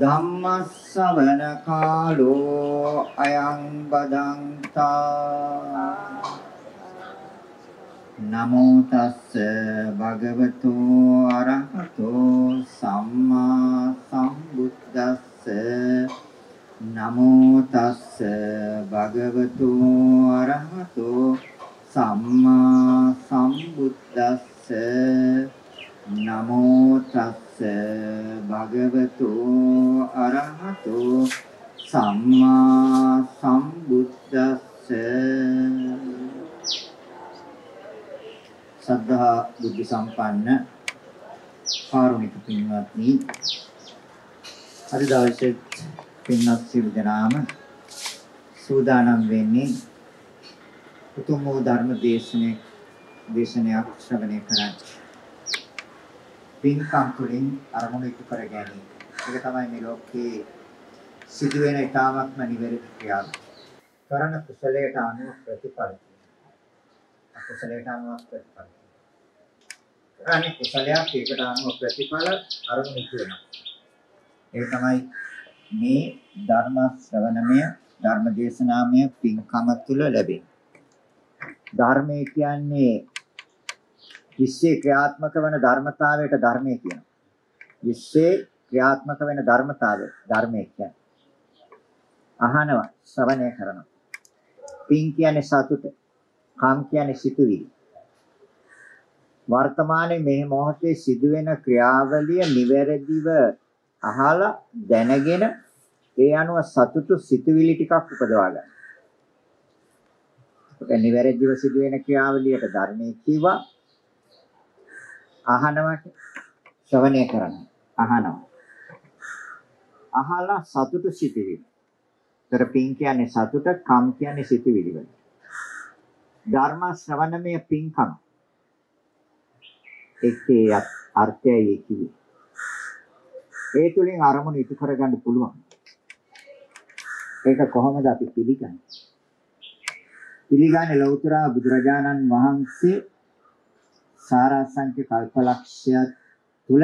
ධම්මස්සවන කාලෝ අයං බදන්තා. නමෝ තස්ස භගවතු අරහතෝ සම්මා සම්බුද්දස්ස. නමෝ තස්ස භගවතු අරහතෝ සම්මා සම්බුද්දස්ස. නමෝ තස්ස භගවතු අරහතෝ සම්මා සම්බුද්දස්ස සද්ධා බුද්ධ සම්පන්න කාරුණික පින්වත්නි අද දවසේ පින්වත් සියලු දෙනාම සූදානම් වෙන්නේ උතුම් වූ ධර්ම දේශනේ දේශනයක් ශ්‍රවණය කරන්න. පින්කම් තුළින් අරමුණු ඉටු කර ගැනීම. ඒක තමයි මේ ලෝකේ සිදුවෙන ඊ타ත්ම නිවැරදි ක්‍රියාව. කරන කුසලයට අනුව ප්‍රතිඵල. අකුසලයට අනුව ප්‍රතිඵල. කරන්නේ කුසලයක් ඒකට අනුව ප්‍රතිඵල අරමුණු ඉටු වෙනවා. ඒක තමයි මේ ධර්ම ශ්‍රවණමය ධර්ම දේශනාමය පින්කම තුල ලැබේ. ධර්මය කියන්නේ විශ්ේ ක්‍රියාත්මක වන ධර්මතාවයට ධර්මය කියනවා. විශ්ේ ක්‍රියාත්මක වෙන ධර්මතාවය ධර්මය කියන්නේ. අහනවා ශ්‍රවණය කරනවා. පින් කියන්නේ සතුට. කම් කියන්නේ සිතුවිලි. වර්තමානයේ මේ මොහොතේ සිදුවෙන ක්‍රියාවලිය නිවැරදිව අහලා දැනගෙන ඒ අනුව සතුටු සිතුවිලි ටිකක් උපදවා ගන්න. ඒක නිවැරදිව සිදුවෙන ක්‍රියාවලියට ධර්මයේ කිව්වා අහනවට ශ්‍රවණය කරන්න. අහනවා. අහලා සතුටු සිතුවිලි. ତර පින් කියන්නේ සතුට, කම් කියන්නේ සිතුවිලි වල. ධර්ම ශ්‍රවණමය පින්කම. ඒකේ අර්ථයයි කිව්වේ. ඒ තුලින් අරමුණු ඉටු කරගන්න පුළුවන්. ඒක කොහොමද අපි පිළිගන්නේ? පිළිගන්නේ ලෞතර බුදුරජාණන් වහන්සේ සාරාංශක කල්පලක්ෂය තුල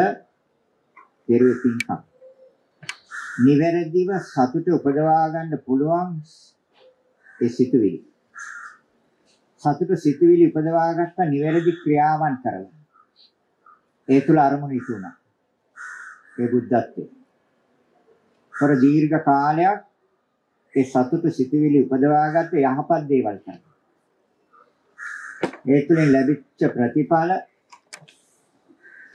දෙරුවේ පින්කම්. නිවැරදිව සතුට උපදවා ගන්න පුළුවන් ඒ සිතුවිලි. සතුට සිතුවිලි උපදවා ගත්ත නිවැරදි ක්‍රියාවන් කරලා. ඒ තුල අරමුණු ඉතුණා. ඒ බුද්ධත්වයේ. කර දීර්ඝ කාලයක් ඒ සතුට සිටිවිලි උපදවාගත්ත යහපත් දේවල් කරනවා. ඒ තුලින් ලැබිච්ච ප්‍රතිඵල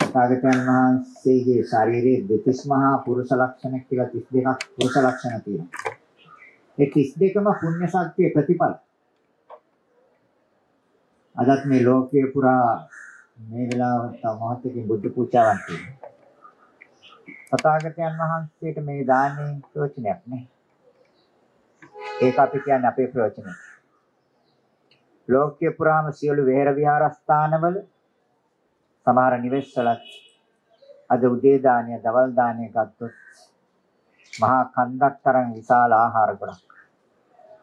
සාගතයන් වහන්සේගේ ශරීරයේ දෙතිස් මහා පුරුෂ ලක්ෂණ කියලා 32ක් පුරුෂ ලක්ෂණ තියෙනවා. ඒ 32ම පුණ්‍ය ශක්තිය ප්‍රතිඵල. අදත් මේ ලෝකයේ පුරා මේ වෙලාවට තව මොහොතකින් බුද්ධ පූජාවක් තියෙනවා. තථාගතයන් වහන්සේට මේ දාන්නේ ප්‍රයෝජනයක් නේ. ඒක අපි කියන්නේ අපේ ප්‍රයෝජනය. ලෝකයේ පුරාම සියලු විහෙර විහාරස්ථානවල සමහර නිවෙස්වලත් අද උදේ දාණය, දවල් දාණය ගත්තොත් මහා කන්දක් තරම් විශාල ආහාර ගොඩක්.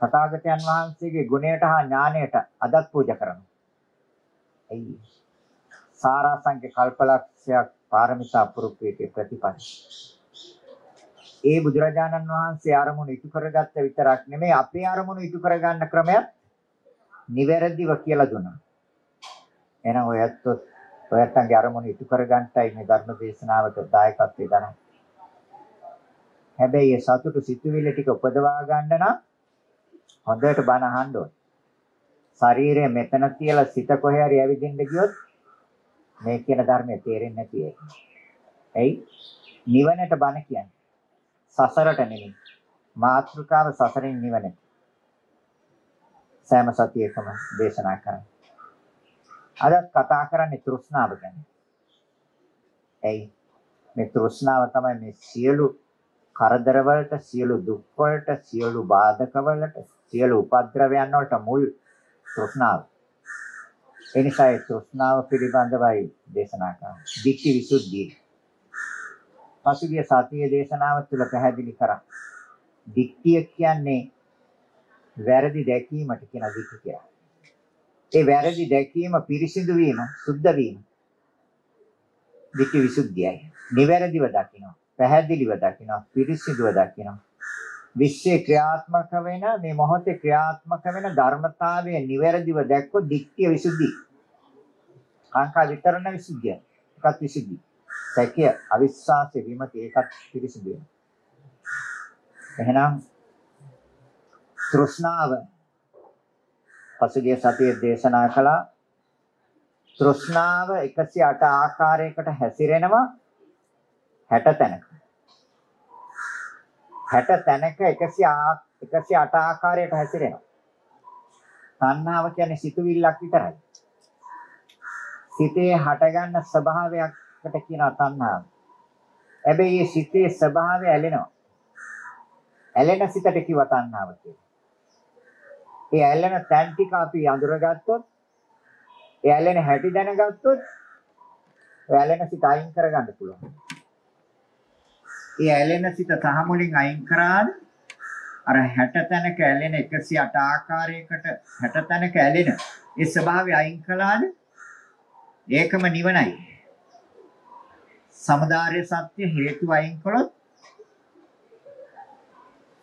තථාගතයන් වහන්සේගේ ගුණයට හා ඥාණයට අදත් පූජා කරනවා. එයි සාරාංශක කල්පලක්ෂයක් පාරමිතා පුරුප්පේකේ ප්‍රතිපල. ඒ බුදුරජාණන් වහන්සේ අරමුණු ඉටු කරගත්ත විතරක් නෙමෙයි අපේ අරමුණු ඉටු කරගන්න ක්‍රමයක් නිවැරදිව කියලා දුන්නා. එහෙනම් ඔය ඇත්තොත් ඔයත්තන්ගේ අරමුණු ඉටු කරගන්නටයි මේ ධර්ම දේශනාවට දායකත්වයේ දරන. හැබැයි ඒ සතුටු සිතුවිලි ටික උපදවා ගන්න නම් හොඳට බණ අහන්න ඕනේ. ශරීරය මෙතන කියලා සිත කොහේ හරි ඇවිදින්න ගියොත් මේ කියන ධර්මයේ තේරෙන්නේ නැති එක. එයි නිවනට බණ කියන්නේ. සසරට නෙමෙයි. මාත්‍රිකාව සසරින් නිවනට. සෑම සතියකම දේශනා කරන්නේ. අද කතා කරන්නේ තෘෂ්ණාව ගැන. එයි මේ තෘෂ්ණාව තමයි මේ සියලු කරදර වලට, සියලු දුක් වලට, සියලු බාධක වලට, සියලු උපද්‍රවයන් වලට මුල් තෘෂ්ණාව. ඒ නිසා ඒ තෘෂ්ණාව පිළිබඳවයි දේශනා කරන්නේ. දික්ටි විසුද්ධිය. පසුගිය සතියේ දේශනාව තුළ පැහැදිලි කරා. දික්තිය කියන්නේ වැරදි දැකීමට කියන දික්තිය කියලා. ඒ වැරදි දැකීම පිරිසිදු වීම, සුද්ධ වීම. දික්ති විසුද්ධියයි. නිවැරදිව දකිනවා. පැහැදිලිව දකිනවා. පිරිසිදුව දකිනවා. විශ්වයේ ක්‍රියාත්මක වෙන මේ මොහොතේ ක්‍රියාත්මක වෙන ධර්මතාවය නිවැරදිව දැක්කොත් දික්තිය විසුද්ධි. කාංකා විතරණ විසුද්ධිය. එකත් විසුද්ධි. සැකය අවිශ්වාසය විමති ඒකත් පිරිසිදු වෙනවා. එහෙනම් තෘෂ්ණාව. පසුගිය සතියේ දේශනා කළා. තෘෂ්ණාව 108 ආකාරයකට හැසිරෙනවා 60 තැනක. 60 තැනක 100 108 ආකාරයට හැසිරෙනවා. තණ්හාව කියන්නේ සිතුවිල්ලක් විතරයි. සිතේ හටගන්න ස්වභාවයකට කියනවා තණ්හාව. හැබැයි මේ සිතේ ස්වභාවය ඇලෙනවා. ඇලෙන සිතට කිව්ව තණ්හාව කියලා. ඒ ඇලෙන තැන් ටික අපි අඳුරගත්තොත්, ඒ ඇලෙන හැටි දැනගත්තොත්, ඒ ඇලෙන සිත අයින් කරගන්න පුළුවන්. ඒ ඇලෙන සිත තහමුලින් අයින් කරාද අර 60 තැනක ඇලෙන 108 ආකාරයකට 60 තැනක ඇලෙන ඒ ස්වභාවය අයින් කළාද ඒකම නිවනයි. සමුදාය සත්‍ය හේතු අයින් කළොත්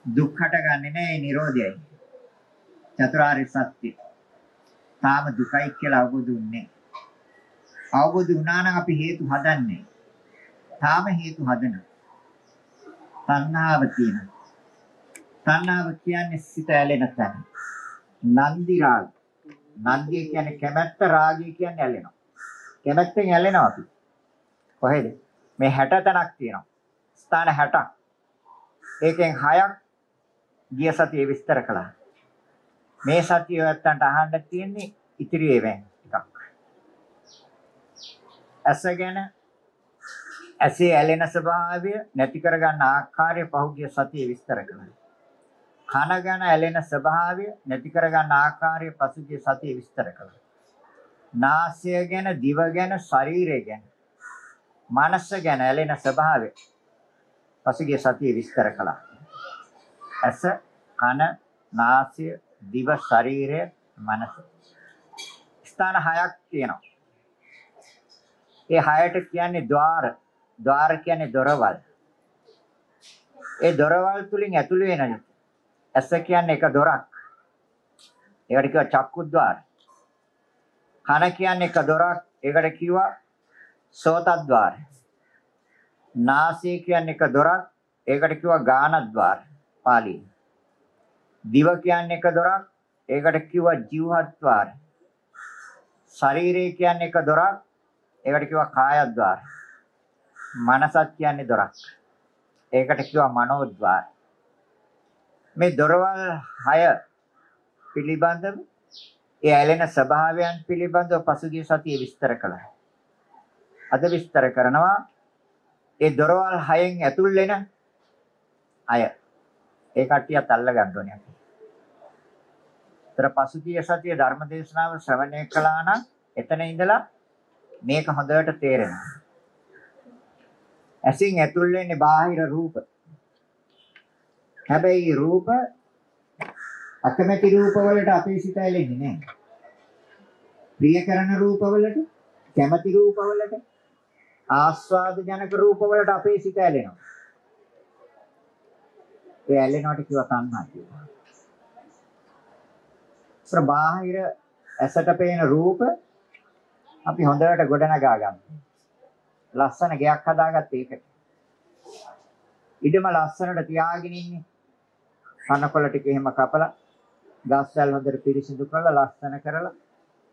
දුක් හටගන්නේ නැහැ නිරෝධයයි. චතුරාර්ය සත්‍ය. තාම දුකයි කියලා අවබෝධ වෙන්නේ. අවබෝධ වුණා නම් අපි හේතු හදන්නේ. තාම හේතු හදන. තණ්හාව තියෙන. තණ්හාව කියන්නේ සිත ඇලෙන තැන. නන්දි රාග. නන්දිය කියන්නේ කැමැත්ත රාගය කියන්නේ ඇලෙනවා. කැමැත්තෙන් ඇලෙනවා අපි. කොහෙද? මේ 60 තැනක් තියෙනවා. ස්ථාන 60ක්. ඒකෙන් 6ක් ගිය සතියේ විස්තර කළා. මේ සතිය ඔයත්තන්ට අහන්න තියෙන්නේ ඉතිරි ඒවෙන් ටිකක්. ඇස ගැන ඇසේ ඇලෙන ස්වභාවය නැති කරගන්න ආකාරය පහුගිය සතියේ විස්තර කළා. කන ගැන ඇලෙන ස්වභාවය නැති කරගන්න ආකාරය පසුගිය සතියේ විස්තර කළා. නාසය ගැන, දිව ගැන, ශරීරය ගැන, මනස ගැන ඇලෙන ස්වභාවය පසුගිය සතියේ විස්තර කළා. ඇස, කන, නාසය, දිව ශරීරය මනස. ස්ථාන හයක් තියෙනවා. ඒ හයට කියන්නේ ద్వාර. ద్వාර කියන්නේ දොරවල්. ඒ දොරවල් තුලින් ඇතුළු වෙන ඇස කියන්නේ එක දොරක්. ඒකට කියව චක්කු ద్వාර. කන කියන්නේ එක දොරක්. ඒකට කියව සෝත ద్వාර. නාසය කියන්නේ එක දොරක්. ඒකට කියව ගාන ద్వාර. පාලියේ දිව කියන්නේ එක දොරක්. ඒකට කිව්වා ජීවහත්වාර. ශරීරය කියන්නේ එක දොරක්. ඒකට කිව්වා කායද්වාර. මනසත් කියන්නේ දොරක්. ඒකට කිව්වා මනෝද්වාර. මේ දොරවල් 6 පිළිබඳව ඒ ඇලෙන ස්වභාවයන් පිළිබඳව පසුගිය සතියේ විස්තර කළා. අද විස්තර කරනවා ඒ දොරවල් 6න් ඇතුල් වෙන අය ඒ කට්ටියත් අල්ල ගන්න ඕනේ අපි. ତර පසුගිය සතියේ ධර්ම දේශනාව ශ්‍රවණය කළා නම් එතන ඉඳලා මේක හොඳට තේරෙනවා. ඇසින් ඇතුල් වෙන්නේ බාහිර රූප. හැබැයි රූප අකමැති රූප වලට අපේ සිත ඇලෙන්නේ නැහැ. ප්‍රිය කරන රූප වලට, කැමති රූප වලට, ආස්වාද ජනක රූප වලට අපේ සිත ඇලෙනවා. ඒ ඇලෙනවට කිව්ව තණ්හා කියලා. ප්‍රබාහිර ඇසට පේන රූප අපි හොඳට ගොඩනගා ගන්න. ලස්සන ගෙයක් හදාගත්ත ඒකට. ඉඩම ලස්සනට තියාගෙන ඉන්නේ. කනකොළ ටික එහෙම කපලා ගස්වැල් හොඳට පිරිසිදු කරලා ලස්සන කරලා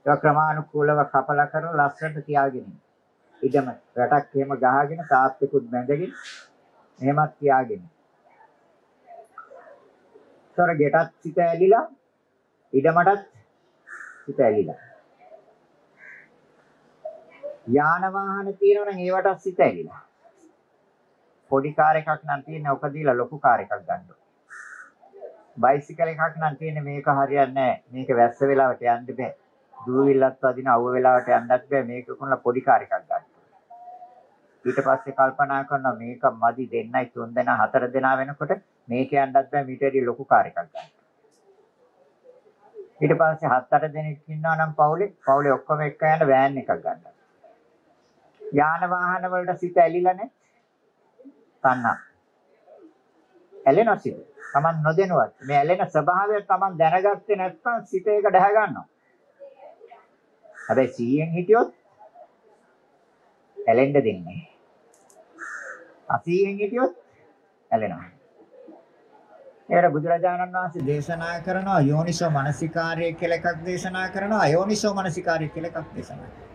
ඒක ක්‍රමානුකූලව කපලා කරලා ලස්සනට තියාගෙන ඉන්නේ. ඉඩම රටක් එහෙම ගහගෙන තාත්තෙකුත් බැඳගෙන එහෙමත් තියාගෙන. තොර ගෙටත් සිත ඇලිලා ඉඩමටත් සිත ඇලිලා. යාන වාහන තියෙනවනම් ඒවටත් සිත ඇලිලා. පොඩි කාර් එකක් නම් තියෙන්නේ ඔක දීලා ලොකු කාර් එකක් ගන්න ඕනේ. බයිසිකල් එකක් නම් තියෙන්නේ මේක හරියන්නේ නැහැ. මේක වැස්ස වෙලාවට යන්න බෑ. දූවිල්ලත් වදින අවුව වෙලාවට යන්නත් බෑ. මේක කොහොමද පොඩි කාර් එකක් ගන්න. ඊට පස්සේ කල්පනා කරනවා මේක මදි දෙන්නයි තුන් දෙනා හතර දෙනා වෙනකොට මේක යන්නත් බෑ මීට වැඩි ලොකු කාර් එකක් ගන්න. ඊට පස්සේ හත් අට දෙනෙක් ඉන්නවා නම් පවුලේ පවුලේ ඔක්කොම එක්ක යන වෑන් එකක් ගන්න. යාන වාහන වලට සිත ඇලිලා නැහැ. තණ්හා. ඇලෙනවා සිත. Taman නොදෙනවත්. මේ ඇලෙන ස්වභාවය Taman දැනගත්තේ නැත්නම් සිත ඒක දැහ ගන්නවා. හැබැයි 100න් හිටියොත් ඇලෙන්න දෙන්නේ. 80න් හිටියොත් ඇලෙනවා. ඒකට බුදුරජාණන් වහන්සේ දේශනා කරනවා යෝනිසෝ මනසිකාර්යය කියලා එකක් දේශනා කරනවා අයෝනිසෝ මනසිකාර්යය කියලා එකක් දේශනා කරනවා.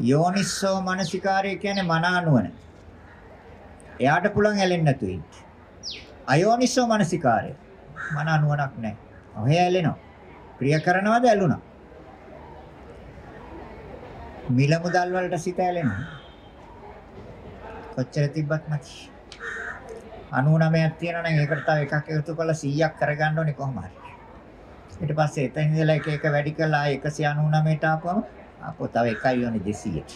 යෝනිසෝ මනසිකාර්යය කියන්නේ මන අනුවන. එයාට පුළුවන් ඇලෙන්න නැතු ඉන්න. අයෝනිසෝ මනසිකාර්යය මන අනුවනක් නැහැ. ඔහෙ ඇලෙනවා. ප්‍රිය කරනවද ඇලුනා? මිල මුදල් වලට සිත ඇලෙනවා. කොච්චර තිබ්බත් නැති. 99ක් තියෙනවා නම් ඒකට තව එකක් එකතු කරලා 100ක් කරගන්න ඕනේ කොහොම හරි. ඊට පස්සේ එතන ඉඳලා එක එක වැඩි කරලා 199ට ආපුවම අපෝ තව එකයි ඕනේ 200ට.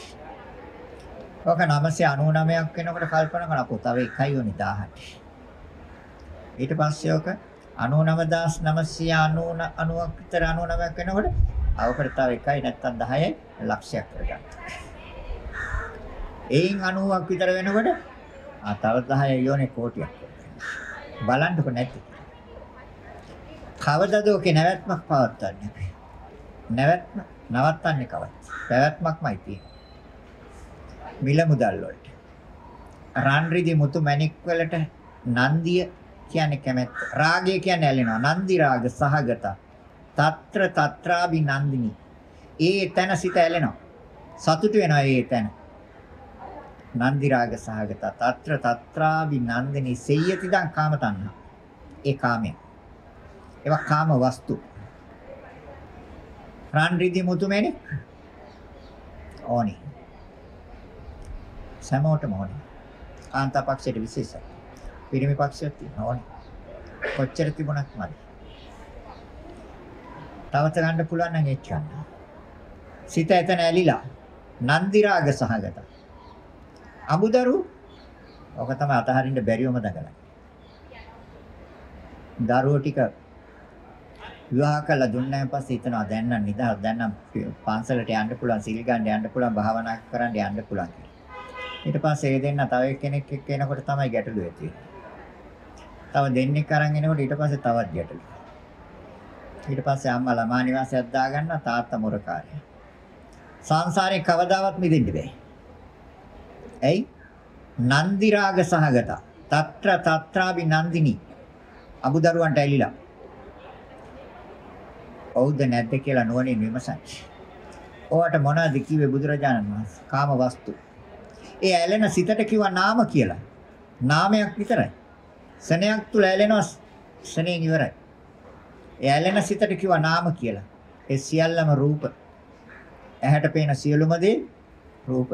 ඔක 999ක් වෙනකොට කල්පනා කරන අපෝ තව එකයි ඕනේ 1000ට. ඊට පස්සේ ඔක 99990 90ක් විතර 99ක් වෙනකොට අවකට තව එකයි නැත්තම් 10යි ලක්ෂයක් කරගන්න. එයින් 90ක් විතර වෙනකොට ආ තව 10 යෝනේ කෝටියක්. බලන්නකො නැති. කවදද ඔකේ නැවැත්මක් පවත්වන්නේ? නැවැත්ම නවත්තන්නේ කවද? පැවැත්මක්මයි තියෙන්නේ. මිල මුදල් වලට. රන් රිදි මුතු මැණික් වලට නන්දිය කියන්නේ කැමැත්ත. රාගය කියන්නේ ඇලෙනවා. නන්දි රාග සහගත. తත්‍ර తත්‍රාබි නන්දිනි. ඒ තැන සිත ඇලෙනවා. සතුට වෙනවා ඒ තැන. නන්දි රාග සහගත తත්‍ර తත්‍රාවි නන්දිනී සෙය්‍යති දං කාම තණ්හා. ඒ කාමය. ඒවා කාම වස්තු. රන් රිදි මුතුමැණි ඕනි. සමෝටම ඕනි. කාන්තා පක්ෂයට විශේෂයි. පිරිමි පක්ෂයට තියෙනවා. ඕනි. කොච්චර තිබුණත් මදි. තවත ගන්න පුළුවන් නම් එච්චන්න සිත එතන ඇලිලා නන්දි රාග සහගත. අමුදරු ඔක තමයි අතහරින්න බැරිවම දඟලන්නේ. දරුවෝ ටික විවාහ කළා දුන්නාන් පස්සේ හිතනවා දැන් නම් නිදහස් දැන් නම් පන්සලට යන්න පුළුවන් සිල් ගන්න යන්න පුළුවන් භාවනා කරන්න යන්න පුළුවන් ඊට පස්සේ ඒ දෙන්න තව කෙනෙක් එක්ක එනකොට තමයි ගැටලුව ඇති තව දෙන්නෙක් අරන් එනකොට ඊට පස්සේ තවත් ගැටලු. ඊට පස්සේ අම්මා ළමා නිවාසයක් දාගන්න තාත්තා මොරකාරය. සංසාරේ කවදාවත් මිදෙන්න බෑ. ඇයි? නන්දි රාග සහගත. తත්‍ර తත්‍රාබි නන්දිනි. අමුදරුවන්ට ඇලිලා. ඔව්ද නැද්ද කියලා නුවණින් විමසන්න. ඔයාට මොනවද කිව්වේ බුදුරජාණන් වහන්සේ? කාම වස්තු. ඒ ඇලෙන සිතට කිව්වා නාම කියලා. නාමයක් විතරයි. සනයක් තුල ඇලෙනවා සනෙන් ඉවරයි. ඒ ඇලෙන සිතට කිව්වා නාම කියලා. ඒ සියල්ලම රූප. ඇහැට පේන සියලුම දේ රූප.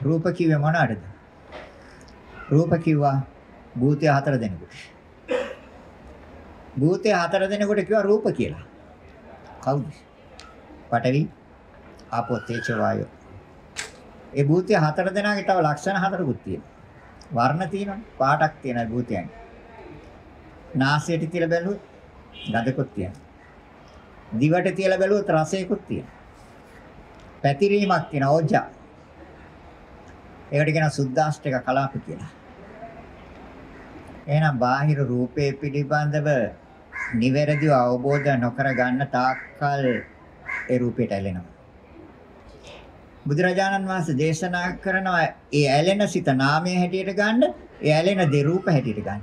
රූප කිව්වේ මොනවටද? රූප කිව්වා භූතය හතර දෙනෙකුට. භූතය හතර දෙනෙකුට කිව්වා රූප කියලා. කවුද? පඨවි, ආපෝ, තේජෝ, වායෝ. ඒ භූතය හතර දෙනාගේ තව ලක්ෂණ හතරකුත් තියෙනවා. වර්ණ තියෙනවනේ. පාටක් තියෙන භූතයන්. නාසයට තියලා බැලුවොත් ගඳකුත් තියෙනවා. දිවට තියලා බැලුවොත් රසයකුත් තියෙනවා. පැතිරීමක් තියෙන ඕජා ඒකට කියන සුද්දාෂ්ටක කලාප කියලා. එහෙනම් බාහිර රූපේ පිළිබඳව නිවැරදිව අවබෝධ නොකර ගන්න තාක්කල් ඒ රූපයට ඇලෙනවා. බුදුරජාණන් වහන්සේ දේශනා කරනවා ඒ ඇලෙන සිත නාමයේ හැටියට ගන්න, ඒ ඇලෙන දේ රූප හැටියට ගන්න.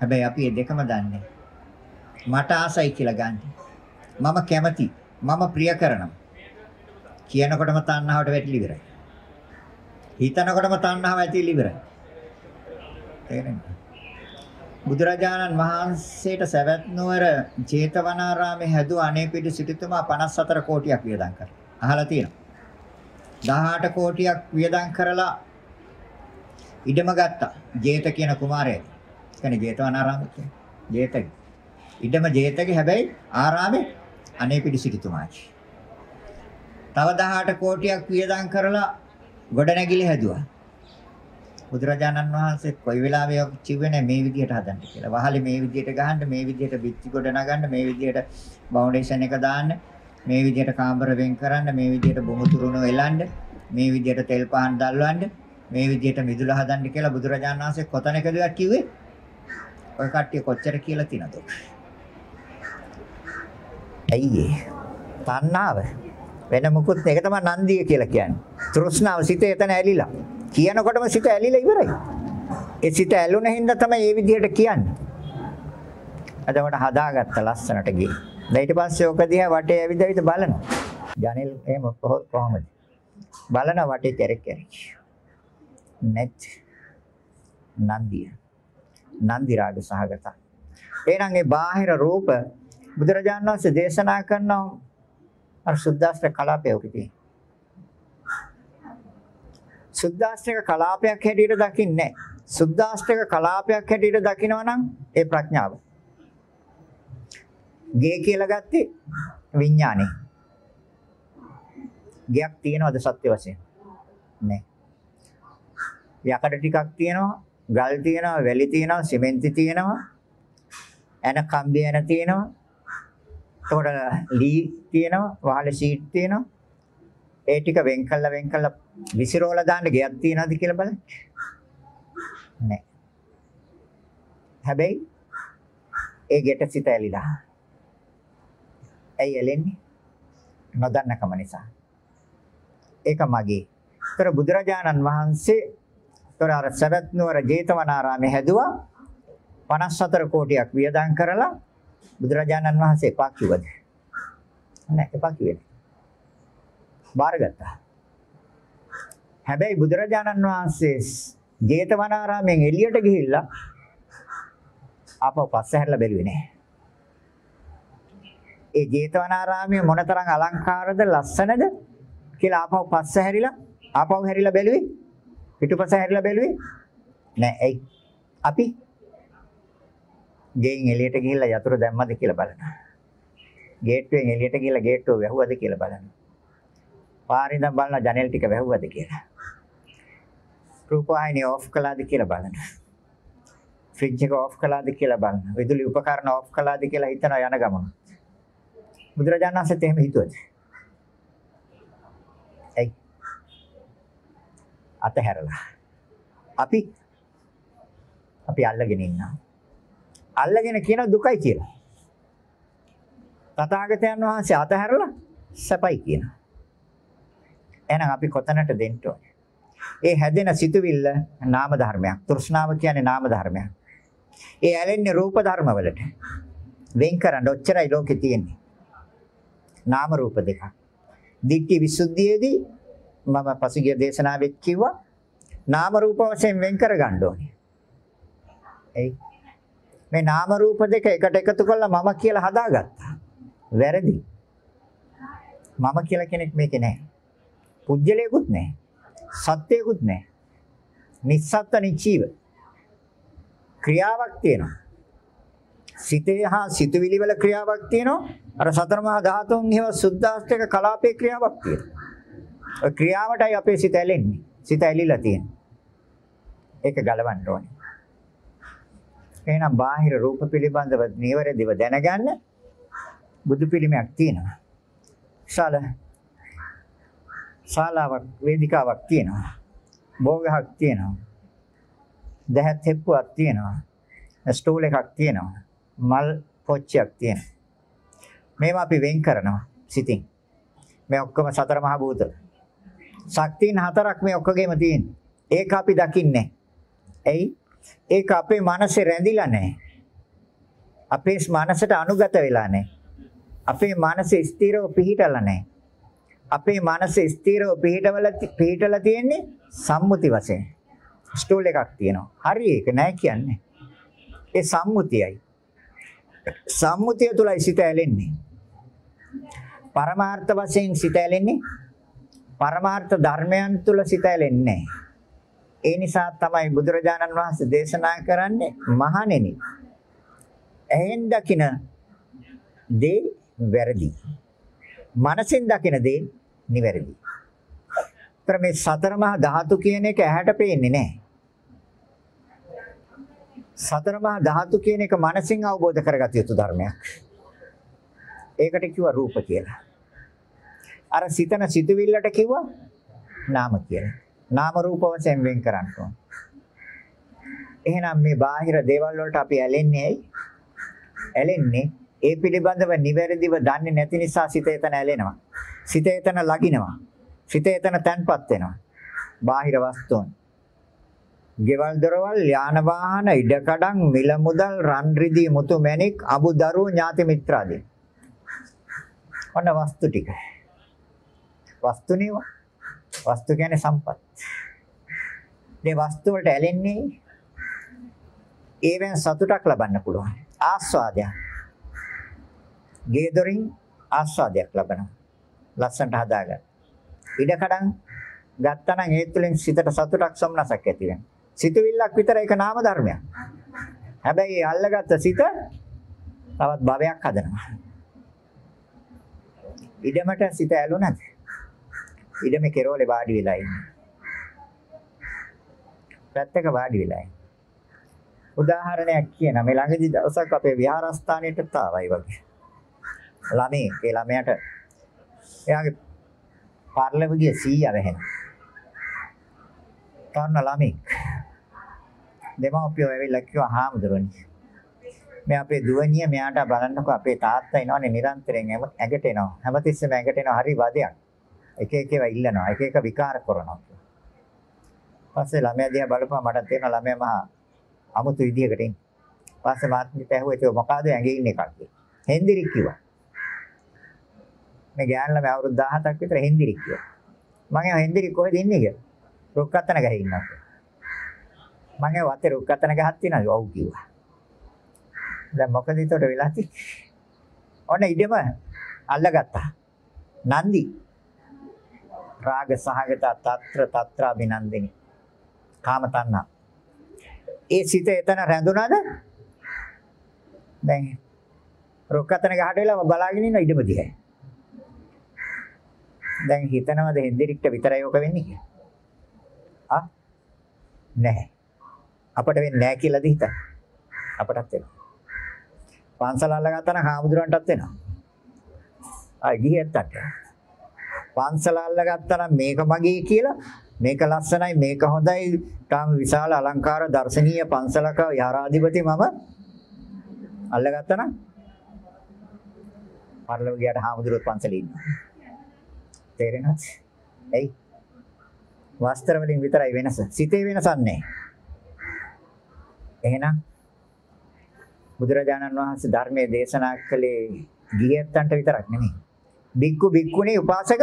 හැබැයි අපි මේ දෙකම දන්නේ. මට ආසයි කියලා ගන්න. මම කැමති, මම ප්‍රිය කරනවා. කියනකොටම තණ්හාවට වැටිලි ඉවරයි. හිතනකොටම තණ්හාව ඇතිලා ඉවරයි. තේරෙනවද? බුදුරජාණන් වහන්සේට සවැත් නුවර ජේතවනාරාමේ හැදූ අනේපිඩු සිටුතුමා 54 කෝටියක් වියදම් කරා. අහලා තියෙනවා. 18 කෝටියක් වියදම් කරලා ඉඩම ගත්තා. ජේත කියන කුමාරයා. කියන්නේ ජේතවනාරාමයේ කියන්නේ. ජේතගේ. ඉඩම ජේතගේ හැබැයි ආරාමේ අනේ පිටිසිටිතුමායි. තව 18 කෝටියක් වියදම් කරලා ගොඩනැගිලි හැදුවා. බුදුරජාණන් වහන්සේ කොයි වෙලාවෙ කිව්වේ නැහැ මේ විදිහට හදන්න කියලා. වහලේ මේ විදිහට ගහන්න, මේ විදිහට බිත්ති ගොඩ නගන්න, මේ විදිහට ෆවුන්ඩේෂන් එක දාන්න, මේ විදිහට කාමර වෙන් කරන්න, මේ විදිහට බොමුතුරුණු එලන්න, මේ විදිහට තෙල් පහන් දැල්වන්න, මේ විදිහට මිදුල හදන්න කියලා බුදුරජාණන් වහන්සේ කොතැනකද කිව්වේ? ඔය කට්ටිය කොච්චර කියලා තිනද? ඇයි ඒ? තණ්හාව. වෙන මුකුත් ඒක තමයි නන්දිය කියලා කියන්නේ. තෘෂ්ණාව සිතේ එතන ඇලිලා. කියනකොටම සිත ඇලිලා ඉවරයි. ඒ සිත ඇලුන හින්දා තමයි මේ විදිහට කියන්නේ. එතකොට හදාගත්ත ලස්සනට ගියේ. දැන් ඊට පස්සේ ඔක දිහා වටේ ඇවිද ඇවිද බලනවා. ජනෙල් එහෙම කොහොමද? බලන වටේ කැරක් කැරක්. net නන්දිය. නන්දි රාග සහගත. එහෙනම් මේ බාහිර රූප බුදුරජාණන් වහන්සේ දේශනා කරන අර සුද්දාස්ත්‍ර කලාපයක තියෙන. සුද්දාස්ත්‍රික කලාපයක් හැටියට දකින්නේ සුද්දාස්ත්‍රික කලාපයක් හැටියට දකිනවා නම් ඒ ප්‍රඥාව. ගේ කියලා ගත්තේ විඥානේ. ගයක් තියෙනවද සත්‍ය වශයෙන්? නැහැ. යකඩ ටිකක් තියෙනවා, ගල් තියෙනවා, වැලි තියෙනවා, සිමෙන්ති තියෙනවා. එන කම්බි එන තියෙනවා. එතකොට ලී තියෙනවා, වහල ෂීට් තියෙනවා. ඒ ටික වෙන් කළා වෙන් කළා විසිරෝලා දාන්න ගයක් තියනවද කියලා බලන්න. නැහැ. හැබැයි ඒ ගෙට සිත ඇලිලා. ඇයි ඇලෙන්නේ? නොදන්නකම නිසා. ඒක මගේ. ඒතර බුදුරජාණන් වහන්සේ ඒතර අර සවැත් නුවර ජේතවනාරාමේ හැදුවා 54 කෝටියක් වියදම් කරලා බුදුරජාණන් වහන්සේ එපා කිව්වද? නැහැ එපා කිව්වේ. බාරගත්තා. හැබැයි බුදුරජාණන් වහන්සේ ජේතවනාරාමයෙන් එළියට ගිහිල්ලා ආපහු පස්ස හැරලා බැලුවේ නැහැ. ඒ ජේතවනාරාමයේ මොනතරම් අලංකාරද ලස්සනද කියලා ආපහු පස්ස හැරිලා ආපහු හැරිලා බැලුවේ පිටුපස හැරිලා බැලුවේ නෑ ඇයි අපි ගෙයින් එළියට ගිහිල්ලා යතුරු දැම්මද කියලා බලනවා ගේට්ටුවෙන් එළියට ගිහිල්ලා ගේට්ටුව වැහුවද කියලා බලනවා පාරින් ඉඳන් බලන ජනෙල් ටික වැහුවද කියලා රූපවාහිනිය ඕෆ් කළාද කියලා බලනවා ෆ්‍රිජ් එක ඕෆ් කළාද කියලා බලනවා විදුලි උපකරණ ඕෆ් කළාද කියලා හිතනවා යන ගමන බුදුරජාණන් වහන්සේත් එහෙම හිතුවද? ඇයි? අතහැරලා. අපි අපි අල්ලගෙන ඉන්නවා. අල්ලගෙන කියන දුකයි කියලා. තථාගතයන් වහන්සේ අතහැරලා සැපයි කියනවා. එහෙනම් අපි කොතැනට දෙන්න ඕනේ? ඒ හැදෙන සිතුවිල්ල නාම ධර්මයක්. තෘෂ්ණාව කියන්නේ නාම ධර්මයක්. ඒ ඇලෙන්නේ රූප ධර්මවලට. වෙන් කරන්න ඔච්චරයි ලෝකේ තියෙන්නේ. නාම රූප දෙකක්. දිට්ඨි විසුද්ධියේදී මම පසුගිය දේශනාවෙත් කිව්වා නාම රූප වශයෙන් වෙන් කර ගන්න ඕනේ. එයි මේ නාම රූප දෙක එකට එකතු කරලා මම කියලා හදාගත්තා. වැරදි. මම කියලා කෙනෙක් මේකේ නැහැ. පුජ්‍යලයකුත් නැහැ. සත්‍යයකුත් නැහැ. නිස්සත්ත්ව නිචීව. ක්‍රියාවක් තියෙනවා. සිතේ හා සිතුවිලි වල ක්‍රියාවක් තියෙනවා. අර සතර මහා ධාතුන් හිව සුද්ධාස්තික කලාපේ ක්‍රියාවක් තියෙනවා. ඔය ක්‍රියාවටයි අපේ සිත ඇලෙන්නේ. සිත ඇලිලා තියෙන්නේ. ඒක ගලවන්න ඕනේ. එහෙනම් බාහිර රූප පිළිබඳව නිවැරදිව දැනගන්න බුදු පිළිමයක් තියෙනවා. ශාල ශාලාවක් වේදිකාවක් තියෙනවා. භෝගයක් තියෙනවා. දහත් හෙප්පුවක් තියෙනවා. ස්ටූල් එකක් තියෙනවා. මල් පොච්චයක් තියෙනවා. මේවා අපි වෙන් කරනවා සිතින්. මේ ඔක්කොම සතර මහා භූත. ශක්තියන් හතරක් මේ ඔක්කොගෙම තියෙන. ඒක අපි දකින්නේ. එයි ඒක අපේ මනසේ රැඳිලා නැහැ. අපේ මනසට අනුගත වෙලා නැහැ. අපේ මනස ස්ථිරව පිහිටලා නැහැ. අපේ මනස ස්ථිරව පිහිටවල පිහිටලා තියෙන්නේ සම්මුති වශයෙන්. ස්ටෝල් එකක් තියෙනවා. හරි ඒක නෑ කියන්නේ. ඒ සම්මුතියයි. සම්මුතිය තුලයි සිත ඇලෙන්නේ. පරමාර්ථ වශයෙන් සිත ඇලෙන්නේ පරමාර්ථ ධර්මයන් තුල සිත ඇලෙන්නේ ඒ නිසා තමයි බුදුරජාණන් වහන්සේ දේශනා කරන්නේ මහණෙනි. ඇහෙන් දකින දේ වැරදි. මනසෙන් දකින දේ නිවැරදි. ତර මේ සතර මහා ධාතු කියන එක ඇහැට පේන්නේ නැහැ. සතර මහා ධාතු කියන එක මනසින් අවබෝධ කරගත යුතු ධර්මයක්. ඒකට කිව්වා රූප කියලා. අර සිතන සිතුවිල්ලට කිව්වා නාම කියලා. නාම රූප වශයෙන් වෙන් කරන්න ඕන. එහෙනම් මේ බාහිර දේවල් වලට අපි ඇලෙන්නේ ඇයි? ඇලෙන්නේ ඒ පිළිබඳව නිවැරදිව දන්නේ නැති නිසා සිත එතන ඇලෙනවා. සිත එතන ලගිනවා. සිත එතන තැන්පත් වෙනවා. බාහිර වස්තුන්. ගෙවල් දොරවල් යාන වාහන ඉඩකඩම් මිල මුදල් රන් රිදී මුතු මැණික් අබු දරුවෝ ඥාති මිත්‍රාදී. ඔන්න වස්තු ටික. වස්තුනේ වස්තු කියන්නේ සම්පත්. මේ වස්තු වලට ඇලෙන්නේ ඒවෙන් සතුටක් ලබන්න පුළුවන්. ආස්වාදයක්. ගේ දොරින් ආස්වාදයක් ලබනවා. ලස්සනට හදාගන්න. ඉඩකඩම් ගත්තා නම් ඒ තුළින් සිතට සතුටක් සොම්නසක් ඇති වෙනවා. සිතුවිල්ලක් විතර ඒක නාම ධර්මයක්. හැබැයි අල්ලගත්ත සිත තවත් භවයක් හදනවා. ඉඩමට සිත ඇලුනද? ඉඩමේ කෙරෝලේ වාඩි වෙලා ඉන්නේ. පැත්තක වාඩි වෙලා ඉන්නේ. උදාහරණයක් කියන මේ ළඟදි දවසක් අපේ විහාරස්ථානයට තාවයි වගේ. ළමේ ඒ ළමයාට එයාගේ පාර්ලවගේ සීයා වැහෙන. තන්න ළමෙක්. දෙමව්පියෝ ඇවිල්ලා කිව්වා හාමුදුරනේ. මේ අපේ දුවනිය මෙයාට බලන්නකො අපේ තාත්තා එනවනේ නිරන්තරයෙන් ඇඟට එනවා. හැමතිස්සෙම ඇඟට එනවා හරි වදයක්. එක එක ඒවා ඉල්ලනවා. එක එක විකාර කරනවා. පස්සේ ළමයා දිහා බලපුවා මට තේරෙනවා ළමයා මහා අමුතු විදියකට ඉන්නේ. පස්සේ මාත්මිට ඇහුවා ඒක මොකද ඇඟේ ඉන්නේ කක්ද? හෙන්දිරි කිව්වා. මේ ගෑන ළමයා අවුරුදු 17ක් විතර හෙන්දිරි කිව්වා. මම එයා හෙන්දිරි කොහෙද ඉන්නේ කියලා. රුක්කත්තන ගහේ ඉන්නවා. මම එයා වත්තේ රුක්කත්තන ගහක් තියෙනවා ඔව් කිව්වා. දැන් මොකද ඊට වෙලා තියෙන්නේ? ඔන්න ඉඩම අල්ලගත්තා. නන්දි රාග සහගත తත්‍ර తත්‍රාබිනන්දිනී කාම තණ්හා. ඒ සිත එතන රැඳුණාද? දැන් රුක්කතන ගහට වෙලා බලාගෙන ඉන්න ඉඩම දිහා. දැන් හිතනවද හෙන්දිරික්ට විතරයි ඔක වෙන්නේ කියලා? ආ? නැහැ. අපට වෙන්නේ නැහැ කියලාද හිතන්නේ? අපටත් වෙනවා. පන්සල අල්ලගත්තා නම් හාමුදුරන්ටත් වෙනවා. ආ ගිහියන්ටත්. පන්සල අල්ලගත්තා නම් මේක මගේ කියලා මේක ලස්සනයි මේක හොඳයි තාම විශාල අලංකාර දර්ශනීය පන්සලක යාරාධිපති මම අල්ලගත්තා නම් පරලොව ගියාට හාමුදුරුවෝ පන්සලේ ඉන්නවා. තේරෙනවද? එයි. වස්ත්‍ර වලින් විතරයි වෙනස. සිතේ වෙනසක් නැහැ. එහෙනම් බුදුරජාණන් වහන්සේ ධර්මයේ දේශනා කළේ ගියත්තන්ට විතරක් නෙමෙයි. බික්කු බික්කුණී උපාසක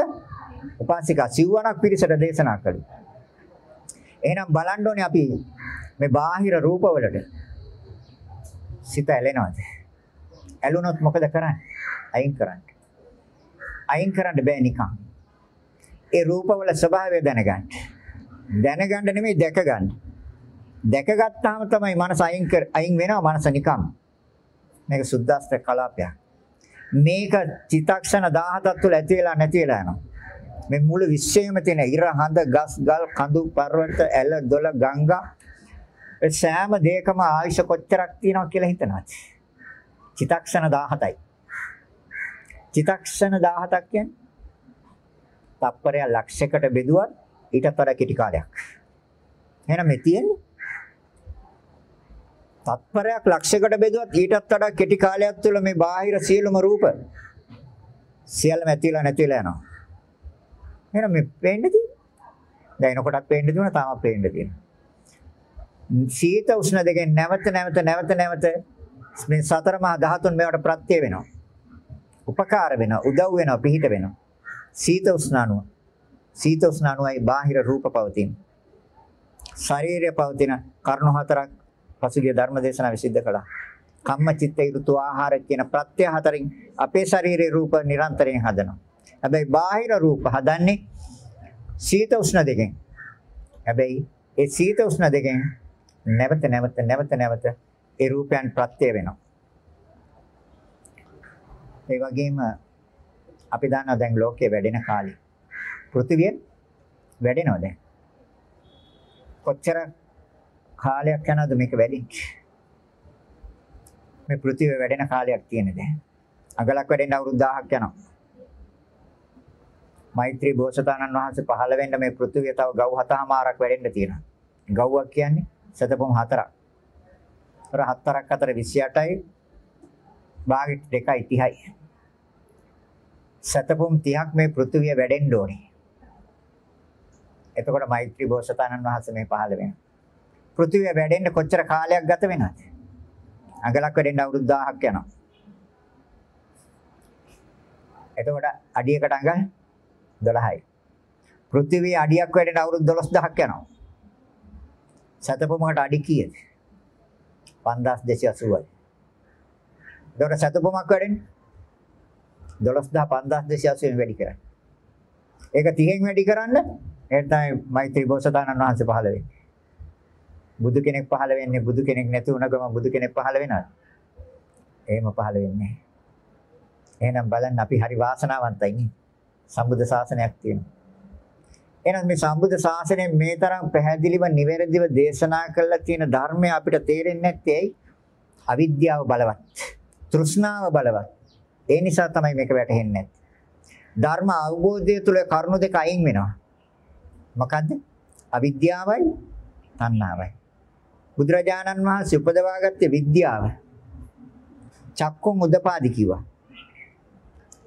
උපාසිකා සිව්වණක් පිරිසට දේශනා කළේ. එහෙනම් බලන්න ඕනේ අපි මේ බාහිර රූපවලට සිත ඇලෙනවද? ඇලුනොත් මොකද කරන්නේ? අයින් කරන්න. අයින් කරන්න බෑ නිකන්. ඒ රූපවල ස්වභාවය දැනගන්න. දැනගන්න නෙමෙයි දැක ගන්න. දැකගත්තාම තමයි මනස අයින් කර අයින් වෙනවා මනස නිකම්. මේක සුද්දාස්ත්‍ර කලාපයක්. මේක චිතක්ෂණ 17ක් තුළ ඇති වෙලා නැති වෙලා යනවා. මේ මුළු විශ්වයේම තියෙන ඉර හඳ ගස් ගල් කඳු පර්වත ඇල දොළ ගංගා ඒ සෑම දෙයකම ආයුෂ කොච්චරක් තියෙනවද කියලා හිතනවා. චිතක්ෂණ 17යි. චිතක්ෂණ 17ක් කියන්නේ තප්පරයක් ලක්ෂයකට බෙදුවත් ඊටත් වඩා කෙටි කාලයක්. එහෙනම් මේ තියෙන්නේ තත්පරයක් ලක්ෂයකට බෙදුවත් ඊටත් වඩා කෙටි කාලයක් තුළ මේ බාහිර සියලුම රූප සියල්ලම ඇතිලා නැතිලා යනවා. එහෙනම් මේ පේන්නේ තියෙන්නේ. දැන් එනකොටත් පේන්න දුණා තාමත් පේන්න තියෙනවා. සීත උෂ්ණ දෙකෙන් නැවත නැවත නැවත නැවත මේ සතර මහා ධාතුන් මේවට ප්‍රත්‍ය වෙනවා. උපකාර වෙනවා, උදව් වෙනවා, පිහිට වෙනවා. සීත උෂ්ණ අණුව. සීත උෂ්ණ අණුවයි බාහිර රූප පවතින. ශරීරය පවතින කර්ණ හතරක් පසුගිය ධර්ම දේශනාවේ සිද්ධ කළා. කම්ම චිත්ත ඍතු ආහාර කියන ප්‍රත්‍ය හතරින් අපේ ශරීරයේ රූප නිරන්තරයෙන් හදනවා. හැබැයි බාහිර රූප හදන්නේ සීත උෂ්ණ දෙකෙන්. හැබැයි ඒ සීත උෂ්ණ දෙකෙන් නැවත නැවත නැවත නැවත ඒ රූපයන් ප්‍රත්‍ය වෙනවා. ඒ වගේම අපි දන්නවා දැන් ලෝකයේ වැඩෙන කාලේ පෘථිවිය වැඩෙනවා දැන්. කොච්චර කාලයක් යනවද මේක වැඩින්නේ? මේ පෘථිවිය වැඩෙන කාලයක් තියෙන දැන්. අගලක් වැඩෙන්න අවුරුදු 1000ක් යනවා. මෛත්‍රී බෝසතාණන් වහන්සේ පහළ වෙන්න මේ පෘථිවිය තව ගව් හතමාරක් වැඩෙන්න තියෙනවා. ගව්වක් කියන්නේ සතපොම් හතරක්. අර හතරක් අතර 28යි භාගෙ 2යි 30යි. සතපොම් 30ක් මේ පෘථිවිය වැඩෙන්න ඕනේ. එතකොට මෛත්‍රී බෝසතාණන් වහන්සේ මේ පහළ වෙනවා. පෘථිවිය වැඩෙන්න කොච්චර කාලයක් ගත වෙනවද? අඟලක් වැඩෙන්න අවුරුදු 1000ක් යනවා. එතකොට අඩියකට අඟල් 12යි. පෘථිවිය අඩියක් වැඩෙන්න අවුරුදු 12000ක් යනවා. සතපොමකට අඩි කීයද? 5280යි. එතකොට සතපොමක් වැඩෙන්නේ 12580 වැඩි කරන්න. ඒක 30න් වැඩි කරන්න එහෙනම් තමයි මෛත්‍රී බෝසතාණන් වහන්සේ පහළ වෙන්නේ. බුදු කෙනෙක් පහළ වෙන්නේ බුදු කෙනෙක් නැති වුණ ගමන් බුදු කෙනෙක් පහළ වෙනවද? එහෙම පහළ වෙන්නේ නැහැ. එහෙනම් බලන්න අපි හරි වාසනාවන්තයි නේ. සම්බුද්ධ ශාසනයක් තියෙනවා. එහෙනම් මේ සම්බුද්ධ ශාසනය මේ තරම් පැහැදිලිව නිවැරදිව දේශනා කළා තියෙන ධර්මය අපිට තේරෙන්නේ නැත්තේ ඇයි? අවිද්‍යාව බලවත්. තෘෂ්ණාව බලවත්. ඒ නිසා තමයි මේක වැටහෙන්නේ නැත්තේ. ධර්ම අවබෝධය තුළ කරුණු දෙක අයින් වෙනවා. මොකද්ද? අවිද්‍යාවයි තණ්හාවයි. බුදුරජාණන් වහන්සේ උපදවාගත්තේ විද්‍යාව. චක්කුම් උදපාදි කිව්වා.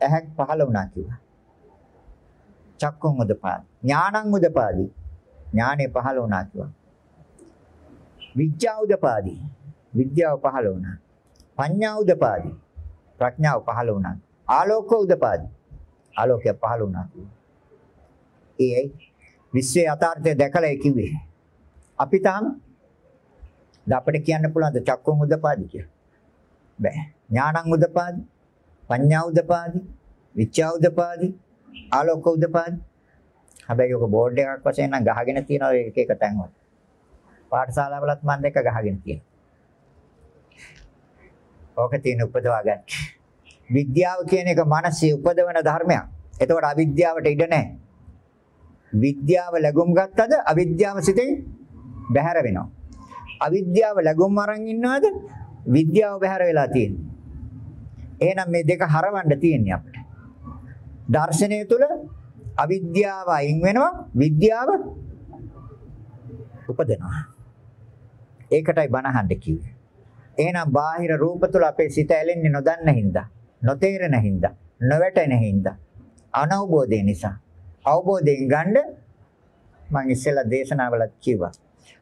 ඇහක් පහළ වුණා කිව්වා. චක්කුම් උදපාදි. ඥානං උදපාදි. ඥානෙ පහළ වුණා කිව්වා. විද්‍යා උදපාදි. විද්‍යාව පහළ වුණා. පඤ්ඤා උදපාදි. ප්‍රඥාව පහළ වුණා. ආලෝක උදපාදි. ආලෝකය පහළ වුණා. ඒ විශ්වයේ යථාර්ථය දැකලා ඒ කිව්වේ. අපි තාම අපිට කියන්න පුළුවන් ද චක්කුම් උදපාදි කියලා. බෑ. ඥානං උදපාදි, පඤ්ඤා උදපාදි, විචා උදපාදි, ආලෝක උදපාදි. හැබැයි ඔක බෝඩ් එකක් වශයෙන් නම් ගහගෙන තියෙනවා එක එක තැන්වල. පාඨශාලාවලත් මම දෙක ගහගෙන තියෙනවා. ඕක තියෙන උපදවා ගන්න. විද්‍යාව කියන එක මානසික උපදවන ධර්මයක්. එතකොට අවිද්‍යාවට ඉඩ නැහැ. විද්‍යාව ලැබුම් ගත්තද අවිද්‍යාව සිතෙන් බැහැර වෙනවා. අවිද්‍යාව ලැබුම් අරන් ඉන්නවද? විද්‍යාව බැහැර වෙලා තියෙනවා. එහෙනම් මේ දෙක හරවන්න තියෙන්නේ අපිට. දර්ශනය තුල අවිද්‍යාව අයින් වෙනවා විද්‍යාව උපදිනවා. ඒකටයි බණහඬ කිව්වේ. එහෙනම් බාහිර රූප තුල අපේ සිත ඇලෙන්නේ නොදන්න හින්දා, නොතේරෙන හින්දා, නොවැටෙන හින්දා, අනවබෝධය නිසා. අවබෝධයෙන් ගන්න මම ඉස්සෙල්ලා දේශනාවලත් කිව්වා.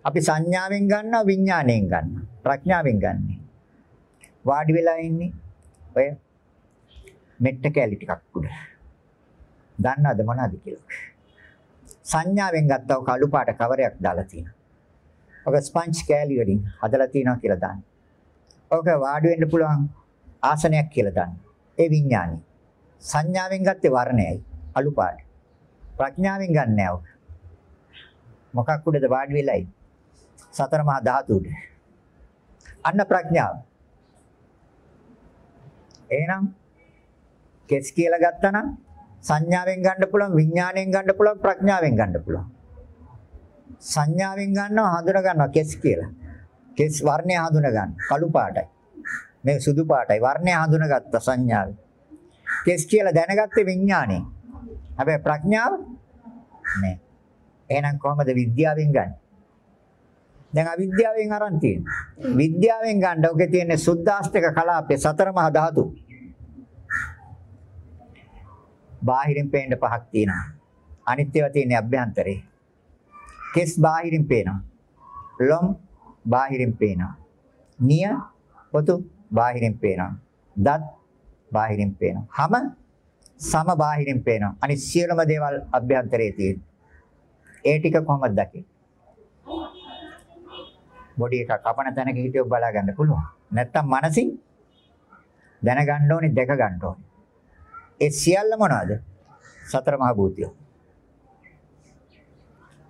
අපි සංඥාවෙන් ගන්නවා විඥාණයෙන් ගන්නවා. ප්‍රඥාවෙන් ගන්නෙ. වාඩි වෙලා ඉන්නේ ඔය මෙට්ට කැලි ටිකක් උඩ. දන්නවද මොනවද කියලා? සංඥාවෙන් ගත්තව කළු පාට කවරයක් දාලා තියෙනවා. ඔක ස්පන්ජ් කෑලි වලින් හදලා තියෙනවා කියලා දාන්න. ඔක වාඩි වෙන්න පුළුවන් ආසනයක් කියලා දාන්න. ඒ විඥානි. සංඥාවෙන් ගත්තේ වර්ණයයි අලු පාට. ප්‍රඥාවෙන් ගන්න නෑ ඔක. මොකක් උඩද වාඩි වෙලයි? සතර මහා ධාතු උඩ. අන්න ප්‍රඥාව. එහෙනම් කෙස් කියලා ගත්තා නම් සංඥාවෙන් ගන්න පුළුවන් විඥාණයෙන් ගන්න පුළුවන් ප්‍රඥාවෙන් ගන්න පුළුවන්. සංඥාවෙන් ගන්නවා හඳුන ගන්නවා කෙස් කියලා. කෙස් වර්ණය හඳුන ගන්න. කළු පාටයි. මේ සුදු පාටයි. වර්ණය හඳුනගත්ත සංඥාවෙන්. කෙස් කියලා දැනගත්තේ විඥාණයෙන්. හැබැයි ප්‍රඥාව නෑ. එහෙනම් කොහොමද විද්‍යාවෙන් ගන්න? දැන් අවිද්‍යාවෙන් අරන් තියෙනවා. විද්‍යාවෙන් ගන්න ඔකේ තියෙන සුද්දාස්තික කලාපේ සතර මහා ධාතු. බාහිරින් පේන්න පහක් තියෙනවා. අනිත් ඒවා තියෙන්නේ අභ්‍යන්තරේ. කෙස් බාහිරින් පේනවා. ලොම් බාහිරින් පේනවා. නිය පොතු බාහිරින් පේනවා. දත් බාහිරින් පේනවා. හම සම බාහිරින් පේනවා. අනිත් සියලුම දේවල් අභ්‍යන්තරයේ තියෙන. ඒ ටික කොහොමද දකින්නේ? බොඩි එක කපන තැනක හිටියොත් බලා ගන්න පුළුවන්. නැත්තම් මනසින් දැනගන්න ඕනේ, දැක ගන්න ඕනේ. ඒ සියල්ල මොනවද? සතර මහා භූතය.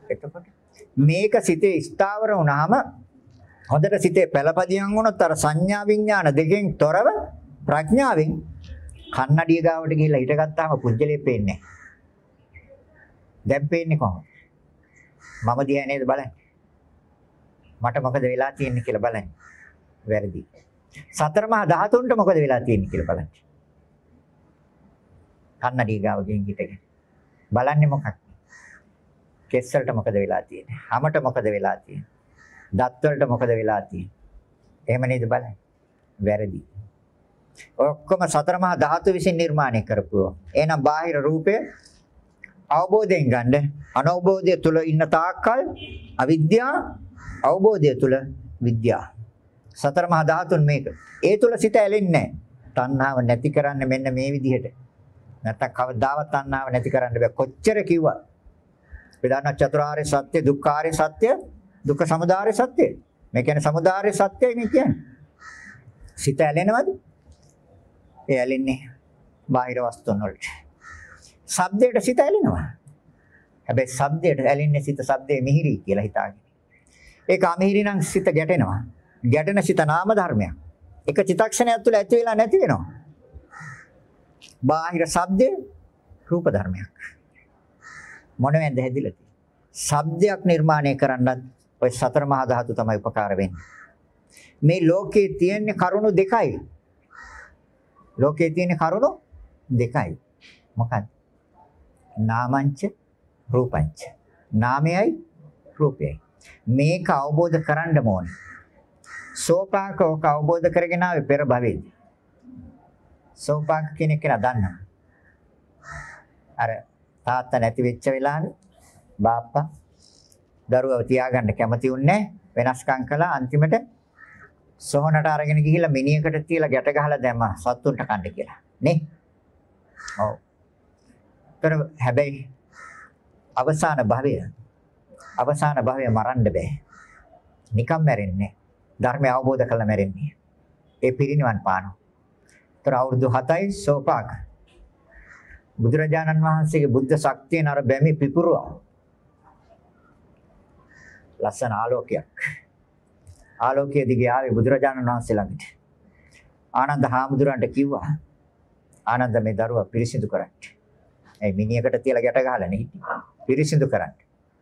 එතකොට මේක සිතේ ස්ථාවර වුණාම හොඳට සිතේ පළපදියම් වුණොත් අර සංඥා විඥාන දෙකෙන් තොරව ප්‍රඥාවෙන් කන්නඩිය ගාවට ගිහිල්ලා හිටගත්තාම පුජ්‍යලේ පේන්නේ දැන් පේන්නේ කොහොමද? මම දිහා නේද බලන්නේ? මට මොකද වෙලා තියෙන්නේ කියලා බලන්න. වැරදි. සතර මහා ධාතුන්ට මොකද වෙලා තියෙන්නේ කියලා බලන්න. කන්නඩිය ගාව ගෙන් හිටගෙන බලන්නේ මොකක්ද කෙස් වලට මොකද වෙලා තියෙන්නේ? හමට මොකද වෙලා තියෙන්නේ? දත් වලට මොකද වෙලා තියෙන්නේ? එහෙම නේද බලන්න. වැරදි. ඔක්කොම සතර මහා ධාතු විසින් නිර්මාණය කරපුවා. එහෙනම් බාහිර රූපය අවබෝධයෙන් ගන්න අනවබෝධය තුල ඉන්න තාක්කල් අවිද්‍යාව අවබෝධය තුල විද්‍යාව. සතර මහා ධාතුන් මේක. ඒ තුල සිත ඇලෙන්නේ නැහැ. තණ්හාව නැති කරන්න මෙන්න මේ විදිහට. නැත්තම් කවදාවත් තණ්හාව නැති කරන්න බෑ. කොච්චර කිව්වත්. වේදනා චතුරාර්ය සත්‍ය දුක්ඛාර්ය සත්‍ය දුක්ඛ සමුදය සත්‍ය. මේ කියන්නේ සමුදය සත්‍යයි මේ කියන්නේ. සිත ඇලෙනවද? ඒ ඇලෙන්නේ බාහිර වස්තුන් වලට. ශබ්දයට සිත ඇලෙනවා. හැබැයි ශබ්දයට ඇලෙන්නේ සිත ශබ්දයේ මිහිරි කියලා හිතාගෙන. ඒක අමිහිරි නම් සිත ගැටෙනවා. ගැටෙන සිත නාම ධර්මයක්. එක චිතක්ෂණයක් තුළ ඇති වෙලා නැති වෙනවා. බාහිර ශබ්දේ රූප ධර්මයක් මොනවෙන්ද හැදිලා තියෙන්නේ? ශබ්දයක් නිර්මාණය කරන්නත් ඔය සතර මහා ධාතු තමයි උපකාර වෙන්නේ. මේ ලෝකේ තියෙන කරුණු දෙකයි. ලෝකේ තියෙන කරුණු දෙකයි. මොකක්ද? නාමංච රූපංච. නාමයයි රූපයයි. මේක අවබෝධ කරන්න ඕනේ. සෝපාකෝක අවබෝධ කරගෙන ආවේ පෙර භවයේදී. සෝපාක කෙනෙක් කියලා දන්නවා. අර තාත්තා නැති වෙච්ච වෙලාවේ බාප්පා දරුවව තියාගන්න කැමති උන්නේ වෙනස්කම් කළා. අන්තිමට සොහනට අරගෙන ගිහිල්ලා මිනිහකට තියලා ගැට ගහලා දැම්මා. සත්තුන්ට කන්න කියලා. නේ? ඔව්. ତර හැබැයි අවසාන භවය අවසාන භවය මරන්න බෑ. නිකම් මැරෙන්නේ ධර්මය අවබෝධ කරලා මැරෙන්නේ ඒ පිරිනිවන් පානවා. ତර අවුරුදු 7යි සෝපාක බුදුරජාණන් වහන්සේගේ බුද්ධ ශක්තියන අර බැමි පිපුරුවා. ලස්සන ආලෝකයක්. ආලෝකයේ දිගේ ආවේ බුදුරජාණන් වහන්සේ ළඟට. ආනන්ද හාමුදුරන්ට කිව්වා ආනන්ද මේ දරුවා පිරිසිදු කරන්න. ඒ මිනිහකට තියලා ගැට ගහලා නේ පිරිසිදු කරන්න.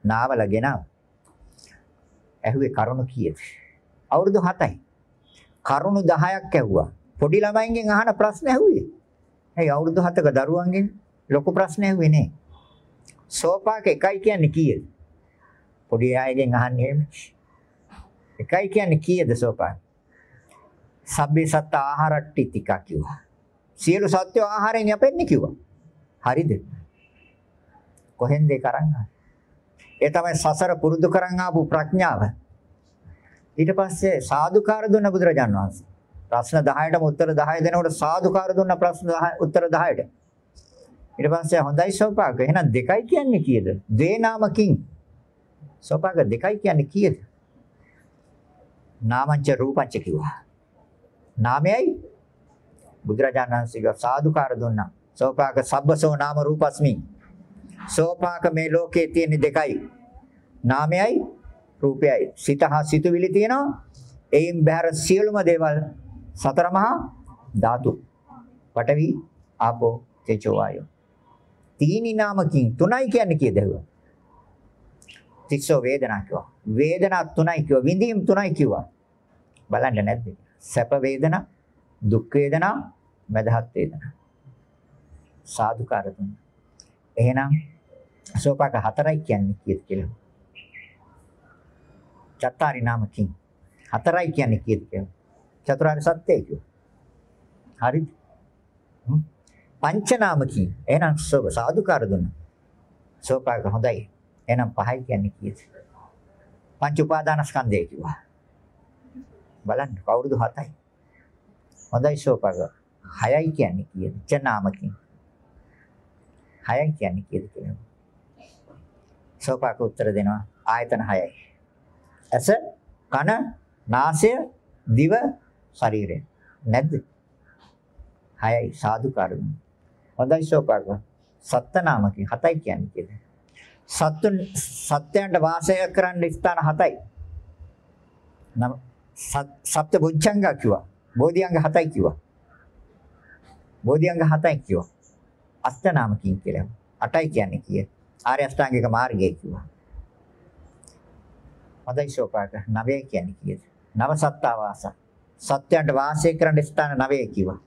නාවල ගෙනාව. ඇහුවේ කරුණු කීයද? අවුරුදු 7යි. කරුණු 10ක් ඇහුවා. පොඩි ළමයින්ගෙන් අහන ප්‍රශ්න ඇහුවේ. ඇයි අවුරුදු 7ක දරුවන්ගෙන් ලොකු ප්‍රශ්න ඇහුවේ නේ. සෝපාක එකයි කියන්නේ කීයද? පොඩි අයගෙන් අහන්නේ එහෙම. එකයි කියන්නේ කීයද සෝපාක? සබ්බේ සත්ත ආහාරට්ටි ටික කිව්වා. සියලු සත්‍ය ආහාරයෙන් යපෙන්නේ කිව්වා. හරිද? කොහෙන්ද ඒක අරන් ඒ තමයි සසර පුරුදු කරන් ආපු ප්‍රඥාව. ඊට පස්සේ සාදුකාර දුන්න බුදුරජාන් වහන්සේ. ප්‍රශ්න 10ටම උත්තර 10 දෙනකොට සාදුකාර දුන්න ප්‍රශ්න 10 උත්තර 10ට. ඊට පස්සේ හොඳයි සෝපාක. එහෙනම් දෙකයි කියන්නේ කීයද? ද්වේ නාමකින්. සෝපාක දෙකයි කියන්නේ කීයද? නාමංච රූපංච කිව්වා. නාමයයි බුදුරජාණන් වහන්සේගේ සාදුකාර දුන්නා. සෝපාක සබ්බසෝ නාම රූපස්මි. සෝපාක මේ ලෝකයේ තියෙන දෙකයි. නාමයයි රූපයයි. සිත හා සිතුවිලි තියෙනවා. එයින් බහැර සියලුම දේවල් සතර මහා ධාතු. පඨවි, ආපෝ, තේජෝ වායෝ. තීනි නාමකින් තුනයි කියන්නේ කීයද ඇහුවා. තිස්සෝ වේදනා කිව්වා. වේදනා තුනයි කිව්වා. විඳීම් තුනයි කිව්වා. බලන්න නැද්ද? සැප වේදනා, දුක් වේදනා, මදහත් වේදනා. සාදුකාර තුන. එහෙනම් සෝපාක හතරයි කියන්නේ කීයද කියලා. චත්තාරි නාමකින් හතරයි කියන්නේ කීයද කියලා. චතුරාර්ය සත්‍යයි කිව්වා. හරිද? පංචනාමකී. එහෙනම් සාදුකාර දුන්න. සෝපාක හොඳයි. එහෙනම් පහයි කියන්නේ කීයද? පංච උපාදානස්කන්ධය කිව්වා. බලන්න කවුරුද හතයි. හොඳයි සෝපාක. හයයි කියන්නේ කීයද? චනාමකී. හයයි කියන්නේ කීයද කියලා. සෝපාක උත්තර දෙනවා ආයතන හයයි. ඇස, කන, නාසය, දිව, ශරීරය. නැද්ද? හයයි සාදුකාර දුන්නා. හොඳයි ශෝපාක. සත්ත නාමකින් හතයි කියන්නේ කියලා. සත්තුන් සත්‍යයන්ට වාසය කරන්න ස්ථාන හතයි. නම් සප්ත බුද්ධංග කිව්වා. බෝධිඅංග හතයි කිව්වා. බෝධිඅංග හතයි කිව්වා. අෂ්ටනාමකින් කියලා. අටයි කියන්නේ කීය? ආර්ය අෂ්ටාංගික මාර්ගය කිව්වා. හොඳයි ශෝපාක. නවය කියන්නේ කීයද? නව සත්තා වාස. සත්‍යයන්ට වාසය කරන්න ස්ථාන නවය කිව්වා.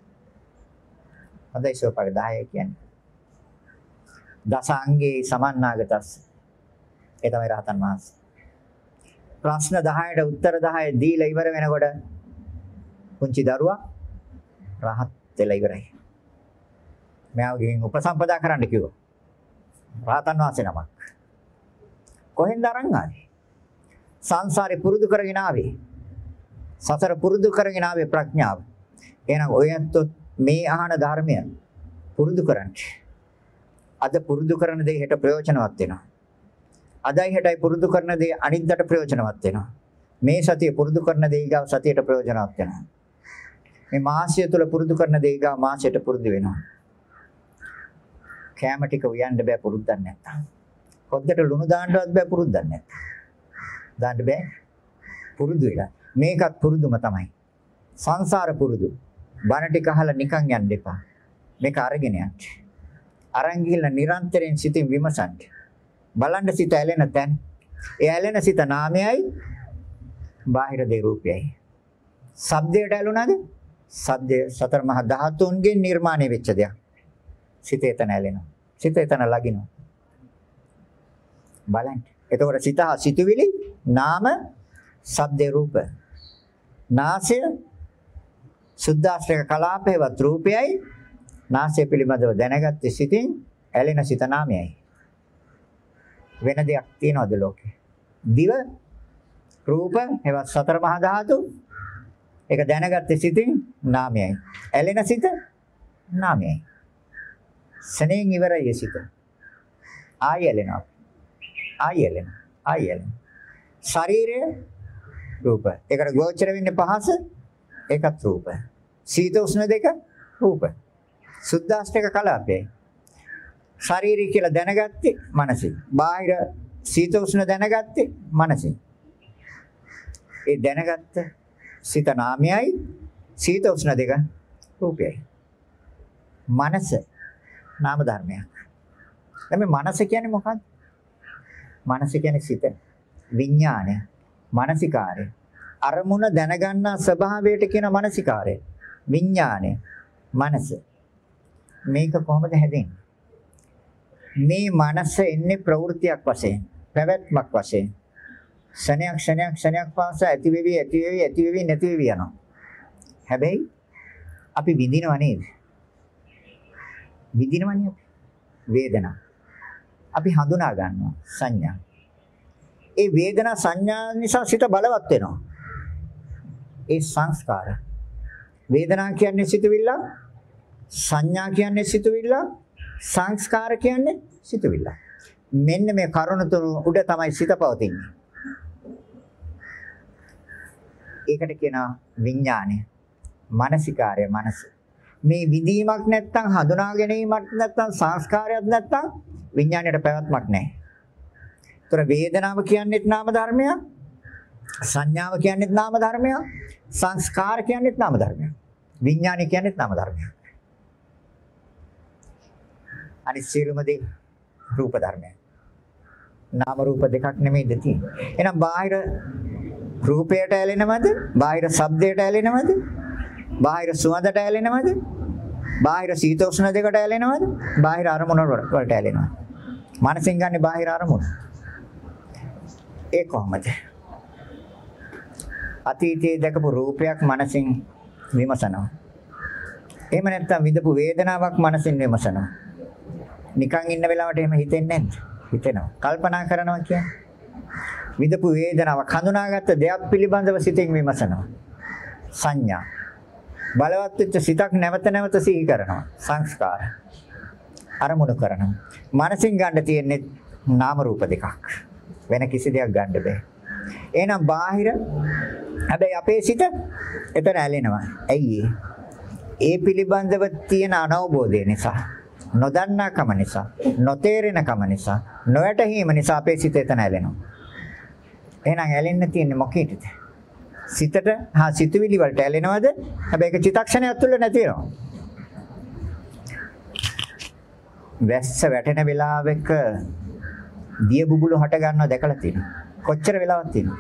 හොඳයි ශෝපාක 10 කියන්නේ. දසාංගේ සමන්නාගතස්. ඒ තමයි රහතන් වහන්සේ. ප්‍රශ්න 10ට උත්තර 10 දීලා ඉවර වෙනකොට පුංචි දරුවා රහත් වෙලා ඉවරයි. මෙයාව ගෙන් උපසම්පදා කරන්න කිව්වා. රහතන් වහන්සේ නමක්. කොහෙන්ද අරන් ආවේ? සංසාරේ පුරුදු කරගෙන ආවේ. සසර පුරුදු කරගෙන ආවේ ප්‍රඥාව. එහෙනම් ඔයත් මේ අහන ධර්මය පුරුදු කරන්න. අද පුරුදු කරන දේ හෙට ප්‍රයෝජනවත් වෙනවා. අදයි හෙටයි පුරුදු කරන දේ අනිද්දාට ප්‍රයෝජනවත් වෙනවා. මේ සතිය පුරුදු කරන දේ ගාව සතියට ප්‍රයෝජනවත් වෙනවා. මේ මාසය තුල පුරුදු කරන දේ ගාව මාසයට පුරුදු වෙනවා. කැම ටික උයන්න බෑ පුරුද්දක් නැත්තම්. හොද්දට ලුණු දාන්නවත් බෑ පුරුද්දක් නැත්තම්. දාන්න බෑ. පුරුදු වෙලා. මේකත් පුරුදුම තමයි. සංසාර පුරුදු. බණ ටික අහලා නිකන් යන්න එපා. මේක අරගෙන යන්න. අරන් ගිහිල්ලා නිරන්තරයෙන් සිතින් විමසන්න. බලන්න සිත ඇලෙන තැන. ඒ ඇලෙන සිත නාමයයි බාහිර දේ රූපයයි. ශබ්දයට ඇලුනද? ශබ්දය සතර මහා ධාතුන්ගෙන් නිර්මාණය වෙච්ච දෙයක්. සිත එතන ඇලෙනවා. සිත එතන ලගිනවා. බලන්න. එතකොට සිත හා සිතුවිලි නාම ශබ්ද රූප. නාසය සුද්ධාශ්‍රය කලාපේවත් රූපයයි නාසය පිළිබඳව දැනගත්තේ සිතින් ඇලෙන සිත නාමයයි. වෙන දෙයක් තියනවද ලෝකේ? දිව රූප එවත් සතර මහා ධාතු ඒක දැනගත්තේ සිතින් නාමයයි. ඇලෙන සිත නාමයයි. සනෙන් ඉවරයි සිත. ආය ඇලෙනවා. ආය ඇලෙනවා. ආය ඇලෙනවා. ශරීරය රූප. ඒකට ගෝචර වෙන්නේ පහස ඒකත් රූප. සීත උෂ්ණ දෙක රූප. සුද්දාෂ්ටක කලාපේ. ශාරීරික කියලා දැනගත්තේ මනසින්. බාහිර සීත උෂ්ණ දැනගත්තේ මනසින්. ඒ දැනගත්ත සිත නාමයයි සීත උෂ්ණ දෙක රූපයයි. මනස නාම ධර්මයක්. දැන් මේ මනස කියන්නේ මොකක්ද? මනස කියන්නේ සිත. විඥානය. මානසිකාරය. අරමුණ දැනගන්නා ස්වභාවයට කියන මානසිකාරය. විඥානය. මනස. මේක කොහොමද හැදෙන්නේ? මේ මනස එන්නේ ප්‍රවෘත්තියක් වශයෙන්, පැවැත්මක් වශයෙන්. ක්ෂණයක් ක්ෂණයක් ක්ෂණයක් පාසා ඇති වෙවි ඇති වෙවි ඇති වෙවි නැති වෙවි යනවා. හැබැයි අපි විඳිනව නේද? විඳිනවනේ අපි. වේදනා. අපි හඳුනා ගන්නවා සංඥා. ඒ වේදනා සංඥා නිසා සිත බලවත් වෙනවා. ඒ සංස්කාර. වේදනා කියන්නේ සිතුවිල්ල, සංඥා කියන්නේ සිතුවිල්ල, සංස්කාර කියන්නේ සිතුවිල්ල. මෙන්න මේ කරුණ තුන උඩ තමයි සිත පවතින්නේ. ඒකට කියනවා විඥානය. මානසිකාර්ය මනස. මේ විදීමක් නැත්තම් හඳුනා ගැනීමක් නැත්තම් සංස්කාරයක් නැත්තම් විඥාණයට පැවැත්මක් නැහැ. ඒතර වේදනාව කියන්නේත් නාම ධර්මයක්. සංඥාව කියන්නේත් නාම ධර්මයක්. සංස්කාර කියන්නේත් නාම ධර්මයක්. විඥානය කියන්නේත් නාම ධර්මයක්. අනිත් සියලුම දේ රූප ධර්මයක්. නාම රූප දෙකක් නෙමෙයිද තියෙන්නේ. එහෙනම් බාහිර රූපයට ඇලෙනවද? බාහිර ශබ්දයට ඇලෙනවද? බාහිර සුවඳට ඇලෙනවද? බාහිර සීතෝෂ්ණ දෙකට ඇලෙනවද? බාහිර අරමුණ වලට ඇලෙනවද? මනසෙන් ගන්න බාහිර අරමුණ. ඒ කොහොමද? අතීතයේ දැකපු රූපයක් මනසින් විමසනවා. එහෙම නැත්නම් විඳපු වේදනාවක් මනසින් විමසනවා. නිකන් ඉන්න වෙලාවට එහෙම හිතෙන්නේ නැද්ද? හිතෙනවා. කල්පනා කරනවා කියන්නේ. විඳපු වේදනාවක් හඳුනාගත්ත දෙයක් පිළිබඳව සිතින් විමසනවා. සංඥා. බලවත් වෙච්ච සිතක් නැවත නැවත සිහි කරනවා. සංස්කාර. අරමුණු කරනවා. මනසින් ගන්න තියෙන්නේ නාම රූප දෙකක්. වෙන කිසි දෙයක් ගන්න බෑ. එහෙනම් බාහිර හැබැයි අපේ සිත එතන ඇලෙනවා. ඇයි ඒ පිළිබඳව තියෙන අනවබෝධය නිසා නොදන්නාකම නිසා නොතේරෙනකම නිසා නොවැටහීම නිසා අපේ සිත එතන ඇලෙනවා. එහෙනම් ඇලෙන්න තියෙන්නේ මොකේද? සිතට හා සිතුවිලි වලට ඇලෙනවද? හැබැයි ඒක චිත්තක්ෂණයක් තුළ නැති වෙනවා. වැස්ස වැටෙන වෙලාවක දිය බුබුලු හට ගන්නව දැකලා තියෙනවා. කොච්චර වෙලාවක් තියෙනවද?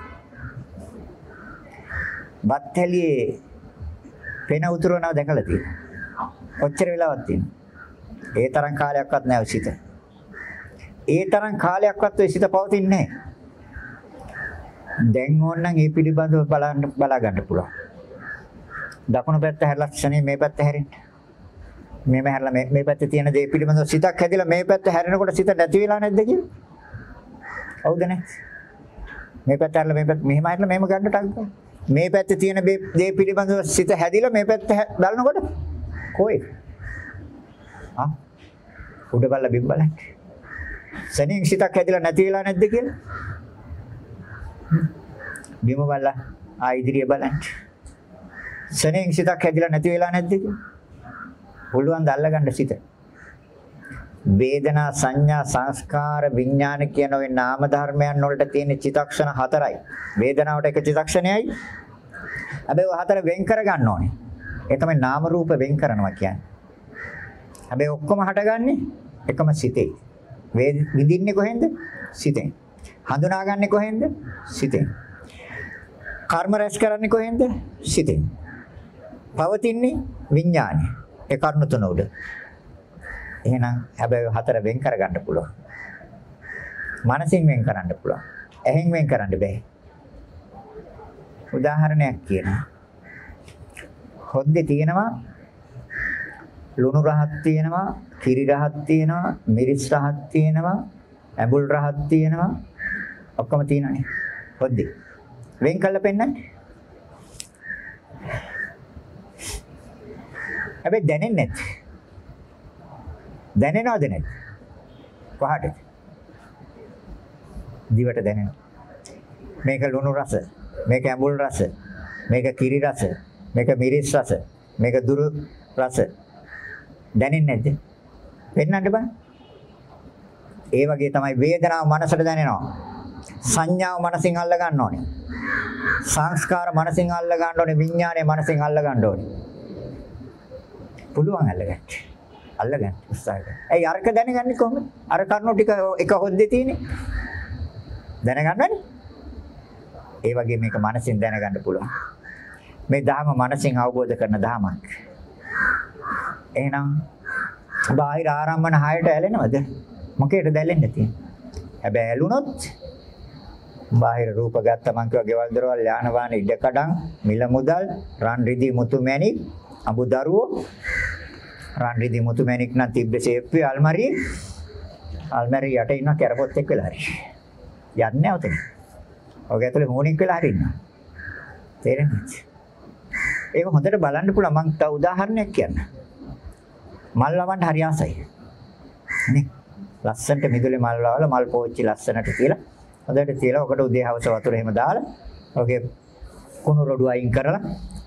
බත් හැලියේ පෙන උතුරනවා දැකලා තියෙනවා. කොච්චර වෙලාවක් තියෙනවද? ඒ තරම් කාලයක්වත් නැහැ සිත. ඒ තරම් කාලයක්වත් ඔය සිත පවතින්නේ නැහැ. දැන් ඕනනම් ඒ පිළිබඳව බලන්න බලා ගන්න පුළුවන්. දකුණු පැත්ත හැරලා ක්ෂණේ මේ පැත්ත හැරෙන්න. මේම හැරලා මේ මේ පැත්තේ තියෙන දේ පිළිබඳව සිතක් හැදිලා මේ පැත්ත හැරෙනකොට සිත නැති වෙලා නැද්ද කියලා? හවුද නැහැ? මේ පැත්ත හැරලා මේ පැත්ත මෙහෙම හැරලා මෙහෙම ගන්න ටක් මේ පැත්තේ තියෙන දේ පිළිබඳව සිත හැදිලා මේ පැත්ත බලනකොට කොයි? ආ උඩ බලලා බිම් බලන්න. සෙනින් සිතක් හැදිලා නැති වෙලා නැද්ද කියලා? බිම බලලා ආ ඉදිරිය බලන්න. සෙනෙන් සිතක් හැදිලා නැති වෙලා නැද්ද කියලා? පුළුවන් ද අල්ලගන්න සිත. වේදනා සංඥා සංස්කාර විඥාන කියන ওই නාම ධර්මයන් වලට තියෙන චිතක්ෂණ හතරයි. වේදනාවට එක චිතක්ෂණයයි. හැබැයි ඔය හතර වෙන් කර ගන්න ඕනේ. ඒ තමයි නාම රූප වෙන් කරනවා කියන්නේ. හැබැයි ඔක්කොම හටගන්නේ එකම සිතේ. විඳින්නේ කොහෙන්ද? සිතෙන්. හඳුනාගන්නේ කොහෙන්ද? සිතෙන්. කර්ම රැස් කරන්නේ කොහෙන්ද? සිතෙන්. පවතින්නේ විඥානේ. ඒ කර්ණ තුන උඩ. එහෙනම් හැබැයි හතර වෙන් කරගන්න පුළුවන්. මනසින් වෙන් කරන්න පුළුවන්. ඇහෙන් වෙන් කරන්න බෑ. උදාහරණයක් කියනවා. හොද්දේ තියෙනවා ලුණු රහක් තියෙනවා, කිරි රහක් තියෙනවා, මිරිස් රහක් තියෙනවා, ඇඹුල් රහක් තියෙනවා, ඔක්කොම තියෙනනේ. හොද්දේ. වෙන් කළා පෙන්නන්නේ. හැබැයි දැනෙන්නේ නැත්. දැනෙනවද නැත්? පහට. දිවට දැනෙනවා. මේක ලුණු රස, මේක ඇඹුල් රස, මේක කිරි රස, මේක මිරිස් රස, මේක දුරු රස. දැනෙන්නේ නැද්ද? පෙන්නන්න බෑ. ඒ වගේ තමයි වේදනාව මනසට දැනෙනවා. සංඥාව මනසින් අල්ල ගන්න ඕනේ. සංස්කාර මනසින් අල්ල ගන්න ඕනේ. විඥානය මනසින් අල්ල ගන්න ඕනේ. පුළුවන් අල්ලගන්න. අල්ලගන්න උත්සාහ කරන්න. ඇයි අරක දැනගන්නේ කොහොමද? අර කරුණු ටික එක හොද්දේ තියෙන්නේ. දැනගන්නනේ. ඒ වගේ මේක මනසින් දැනගන්න පුළුවන්. මේ ධර්ම මනසින් අවබෝධ කරන ධර්මයක්. එහෙනම් බාහිර ආරම්භන හයට ඇලෙනවද? මොකේද දැලෙන්නේ තියෙන්නේ? හැබැයි ඇලුනොත් බාහිර රූප ගත්ත මං කිව්වා ගෙවල් දොරවල් යාන වාහන ඉඩකඩම් මිල මුදල් රන් රිදී මුතු මැණික් අඹ දරුවෝ රන් රිදී මුතු මැණික් නම් තිබ්බ සේප්පේ අල්මාරියේ. අල්මාරිය යට ඉන්න කැරපොත් එක්ක වෙලා හරි. යන්නේ නැවතේ ඔය ඇතුලේ මෝනික් වෙලා හරි ඉන්නවා. තේරෙනවද ඒක හොඳට බලන්න පුළුවන්. මං තව උදාහරණයක් කියන්න. මල් ලවන්න හරි ආසයි. නේ? ලස්සනට මිදුලේ මල් වල මල් පෝච්චි ලස්සනට තියලා හොඳට තියලා ඔකට උදේ හවස වතුර එහෙම දාලා ඔගේ කුණු රොඩු අයින් කරලා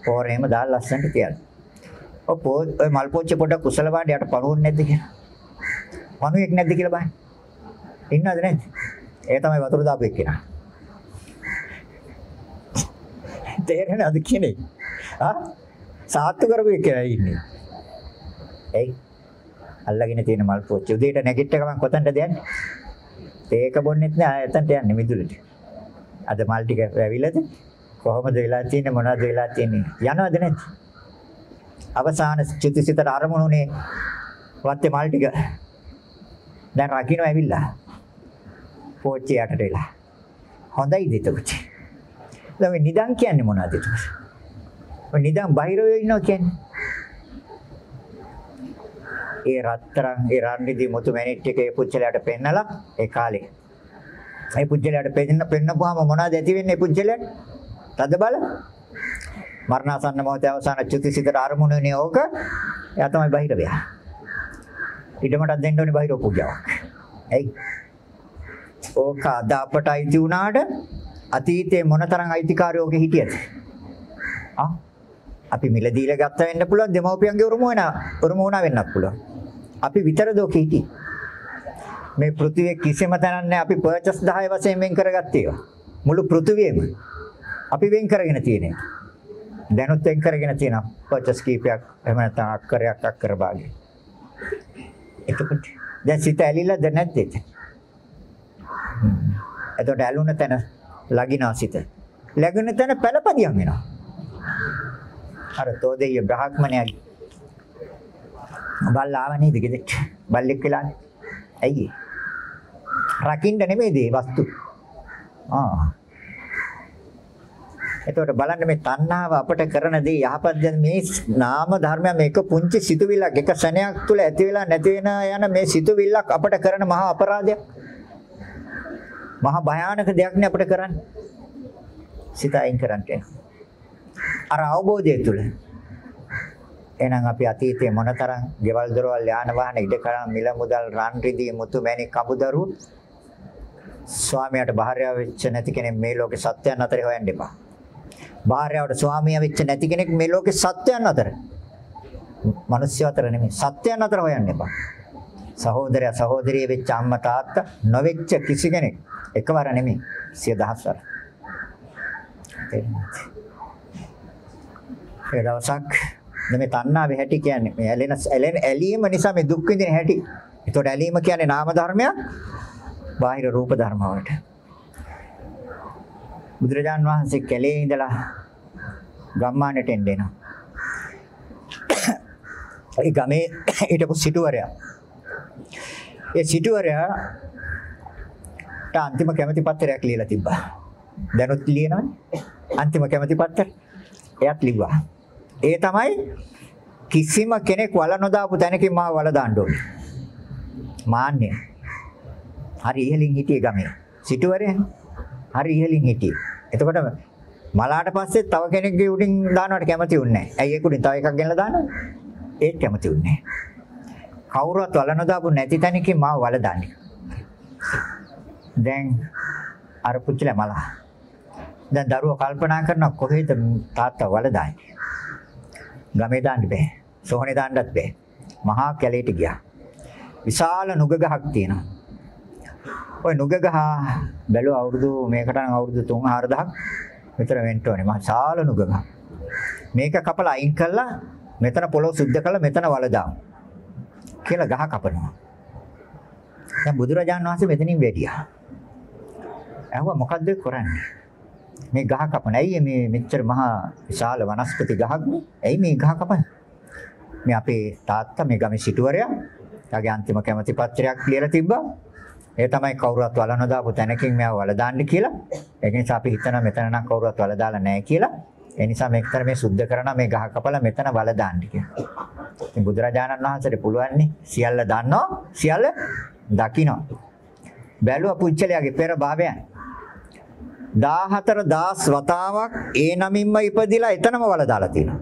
පොර එහෙම දාලා ලස්සනට තියලා. ඔය ඔය මල් පොච්ච පොඩක් කුසල වාඩි යට පණුවක් නැද්ද කියලා. පණුවෙක් නැද්ද කියලා බලන්න. ඉන්නවද නැද්ද? ඒ තමයි වතුර දාපු එක්කෙනා. තේරෙනවද කියන්නේ? ආ සාත්තු කරපු එක්කෙනා ඉන්නේ. එයි අල්ලගෙන තියෙන මල් පොච්ච උදේට නැගිට ගමන් කොතනද යන්නේ? ඒක බොන්නෙත් නෑ එතනට යන්නේ මිදුලට. අද මල් ටික වැවිලාද? කොහොමද වෙලා තියෙන්නේ මොනවද වෙලා තියෙන්නේ? යනවද නැද්ද? අවසාන චුතිසිතට අරමුණුනේ වත්තේ මල් ටික. දැන් රකින්න ඇවිල්ලා. පෝච්චි යටට වෙලා. හොඳයිද එතකොට? දැන් මේ නිදන් කියන්නේ මොනවද එතකොට? ඔය නිදන් බහිරව ඉන්නවා කියන්නේ ඒ රත්තරන් ඒ රන්නිදි මුතු මැණික් ටික ඒ පුච්චලයට පෙන්නලා ඒ කාලේ. ඒ පුච්චලයට පෙන්න පෙන්නපුවාම මොනවද ඇති වෙන්නේ ඒ පුච්චලයට? තද බල. මරණාසන්න මොහොතේ අවසාන චුතිසිතට අරමුණුනේ ඕක. එයා තමයි බහිර වෙයා. ඊටමටත් දෙන්න ඕනේ බහිර පූජාවක්. එයි. ඕක අද අපට අයිති වුණාට අතීතේ මොනතරම් අයිතිකාරයෝක හිටියද? ආ අපි මිලදීලා ගත්ත වෙන්න පුළුවන් දෙමව්පියන්ගේ උරුම වෙන උරුම වුණා වෙන්නත් පුළුවන්. අපි විතරද ඔක හිටියේ. මේ පෘථිවියේ කිසිම තැනක් නැහැ අපි පර්චස් 10 වශයෙන් වෙන් කරගත්තේ ඒවා. මුළු පෘථිවියම අපි වෙන් කරගෙන තියෙන්නේ. දැනුත් වෙන් කරගෙන තියෙනවා පර්චස් කීපයක් එහෙම නැත්නම් අක්කරයක් අක්කර භාගයක්. එතකොට දැන් සිත ඇලිලාද නැද්ද එතන? එතකොට ඇලුන තැන ලගිනා සිත. ලැබුණ තැන පළපදියම් වෙනවා. අර තෝදෙය බ්‍රහ්මණයා බල්ලා ආව නේද ගෙදරට? බල්ලෙක් වෙලානේ. ඇයි ඒ? රකින්න නෙමෙයිද මේ වස්තු? ආ. එතකොට බලන්න මේ තණ්හාව අපට කරන දේ යහපත් දැන් මේ නාම ධර්මයන් මේක පුංචි සිතුවිල්ලක් එක සැනයක් තුල ඇති වෙලා නැති වෙන යන මේ සිතුවිල්ලක් අපට කරන මහා අපරාධයක්. මහා භයානක දෙයක් නේ අපිට කරන්නේ. සිත අයින් කරන්න. අර අවබෝධය තුල එහෙනම් අපි අතීතයේ මොනතරම් ගෙවල් දොරවල් යාන වාහන ඉඩකඩම් මිල මුදල් රන් රිදී මුතු මැණික් කඹදරු ස්වාමියාට භාර්යාව වෙච්ච නැති කෙනෙක් මේ ලෝකේ සත්‍යයන් අතරේ හොයන්න එපා. භාර්යාවට ස්වාමියා වෙච්ච නැති කෙනෙක් මේ ලෝකේ සත්‍යයන් අතර. මිනිස්සු අතර නෙමෙයි සත්‍යයන් අතර හොයන්න එපා. සහෝදරයා සහෝදරිය වෙච්ච අම්මා තාත්තා නොවෙච්ච කිසි කෙනෙක් එකවර නෙමෙයි සිය දහස්වර. ඒ දවසක් මේ තණ්හාවේ හැටි කියන්නේ මේ ඇලෙන ඇලෙන ඇලීම නිසා මේ දුක් විඳින හැටි. ඒතකොට ඇලීම කියන්නේ නාම ධර්මයක් බාහිර රූප ධර්ම වලට. බුදුරජාන් වහන්සේ කැලේ ඉඳලා ගම්මානට එන්න එනවා. ඒ ගමේ හිටපු සිටුවරයා. ඒ සිටුවරයා අන්තිම කැමැති පත්‍රයක් ලියලා තිබ්බා. දැනුත් ලියනවනේ. අන්තිම කැමැති පත්‍රය. එයත් ලිව්වා. ඒ තමයි කිසිම කෙනෙක් වල නොදාපු තැනකින් මාව වල දාන්න ඕනේ. මාන්නේ. හරි ඉහලින් හිටියේ ගමේ. සිටුවරේ හරි ඉහලින් හිටියේ. එතකොට මලාට පස්සේ තව කෙනෙක්ගේ උඩින් දානවට කැමති වුන්නේ නැහැ. ඇයි ඒක උඩින් තව එකක් ගෙනලා දානවා? ඒත් කැමති වුන්නේ නැහැ. කවුරුවත් වල නොදාපු නැති තැනකින් මාව වල දාන්නේ. දැන් අර පුච්චල මලා. දැන් දරුවෝ කල්පනා කරනවා කොහෙද තාත්තා වල දාන්නේ? ගමේ දාන්න බෑ. සෝහනේ දාන්නත් බෑ. මහා කැලේට ගියා. විශාල නුග ගහක් තියෙනවා. ওই නුග ගහ බැලුව අවුරුදු මේකට නම් අවුරුදු 3 4000ක් විතර වෙන්න ඕනේ. මහා ශාල නුග ගහ. මේක කපලා අයින් කළා මෙතන පොළොව සුද්ධ කළා මෙතන වල දාමු. කියලා ගහ කපනවා. දැන් බුදුරජාණන් වහන්සේ මෙතනින් වැඩියා. ඇහුවා මොකද්ද කරන්නේ? මේ ගහ කපන. ඇයි මේ මෙච්චර මහා විශාල වනස්පති ගහක් නේ? ඇයි මේ ගහ කපන්නේ? මේ අපේ තාත්තා මේ ගමේ සිටුවරයා යාගේ අන්තිම කැමැති පත්‍රයක් ලියලා තිබ්බා. ඒ තමයි කවුරුවත් වල නොදාපු තැනකින් මෙයා වල දාන්න කියලා. ඒක නිසා අපි හිතනවා මෙතන නම් කවුරුවත් වල දාලා නැහැ කියලා. ඒ නිසා මේකතර මේ සුද්ධ කරනවා මේ ගහ කපලා මෙතන වල දාන්න කියලා. ඉතින් බුදුරජාණන් වහන්සේට පුළුවන් නේ සියල්ල දන්නවා සියල්ල දකිනවා. බැලුවා පුච්චලයාගේ පෙර භාවයන්. 14000 වතාවක් ඒ නමින්ම ඉපදිලා එතනම වල දාලා තියෙනවා.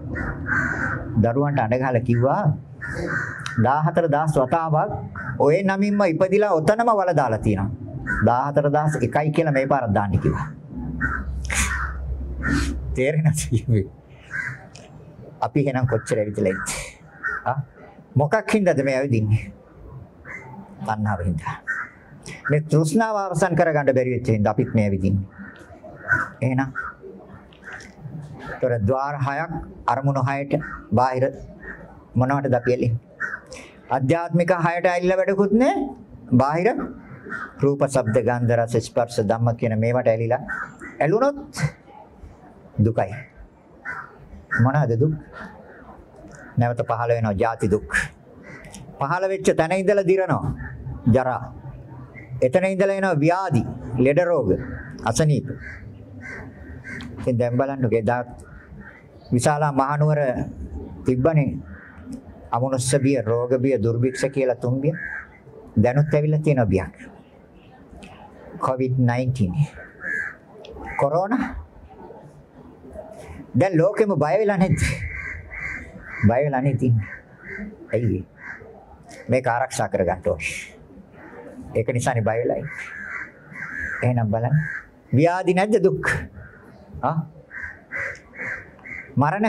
දරුවන්ට අඬ කිව්වා 14000 වතාවක් ඔය නමින්ම ඉපදිලා ඔතනම වල දාලා තියෙනවා. 14001යි කියලා මේ පාරක් දාන්න කිව්වා. තේරෙනවද අපි එහෙනම් කොච්චර ඇවිදලා ඉන්නේ? ආ මොකක් හින්දාද මේ ඇවිදින්නේ? තණ්හාව හින්දා. මේ තෘෂ්ණාව අවසන් කරගන්න බැරි වෙච්ච හින්දා අපිත් මේ ඇවිදින්නේ. එහෙනම් තොර ద్వාර හයක් අරමුණු හයට බාහිර මොනවටද අපි එන්නේ? ආධ්‍යාත්මික හයට ඇවිල්ලා වැඩකුත් නෑ. බාහිර රූප, ශබ්ද, ගන්ධ, රස, ස්පර්ශ, ධම්ම කියන මේවට ඇලිලා ඇලුනොත් දුකයි. මොනවාද දුක්? නැවත පහළ වෙනවා ජාති දුක්. පහළ වෙච්ච තැන ඉඳලා දිරනවා ජරා. එතන ඉඳලා එනවා ව්‍යාධි, ලෙඩ රෝග, අසනීප. ඉතින් දැන් බලන්නකෝ එදා විශාලා මහනුවර තිබ්බනේ අමනුෂ්‍ය බිය, රෝග බිය, දුර්භික්ෂ කියලා තුන් බිය. දැනුත් ඇවිල්ලා තියෙන බියක්. COVID-19. කොරෝනා. දැන් ලෝකෙම බය වෙලා නැද්ද? බය වෙලා නැති. ඇයි මේක ආරක්ෂා කරගන්න ඕනේ. ඒක නිසානේ බය වෙලා ඉන්නේ. එහෙනම් බලන්න. ව්‍යාධි නැද්ද දුක්? ආ මරණ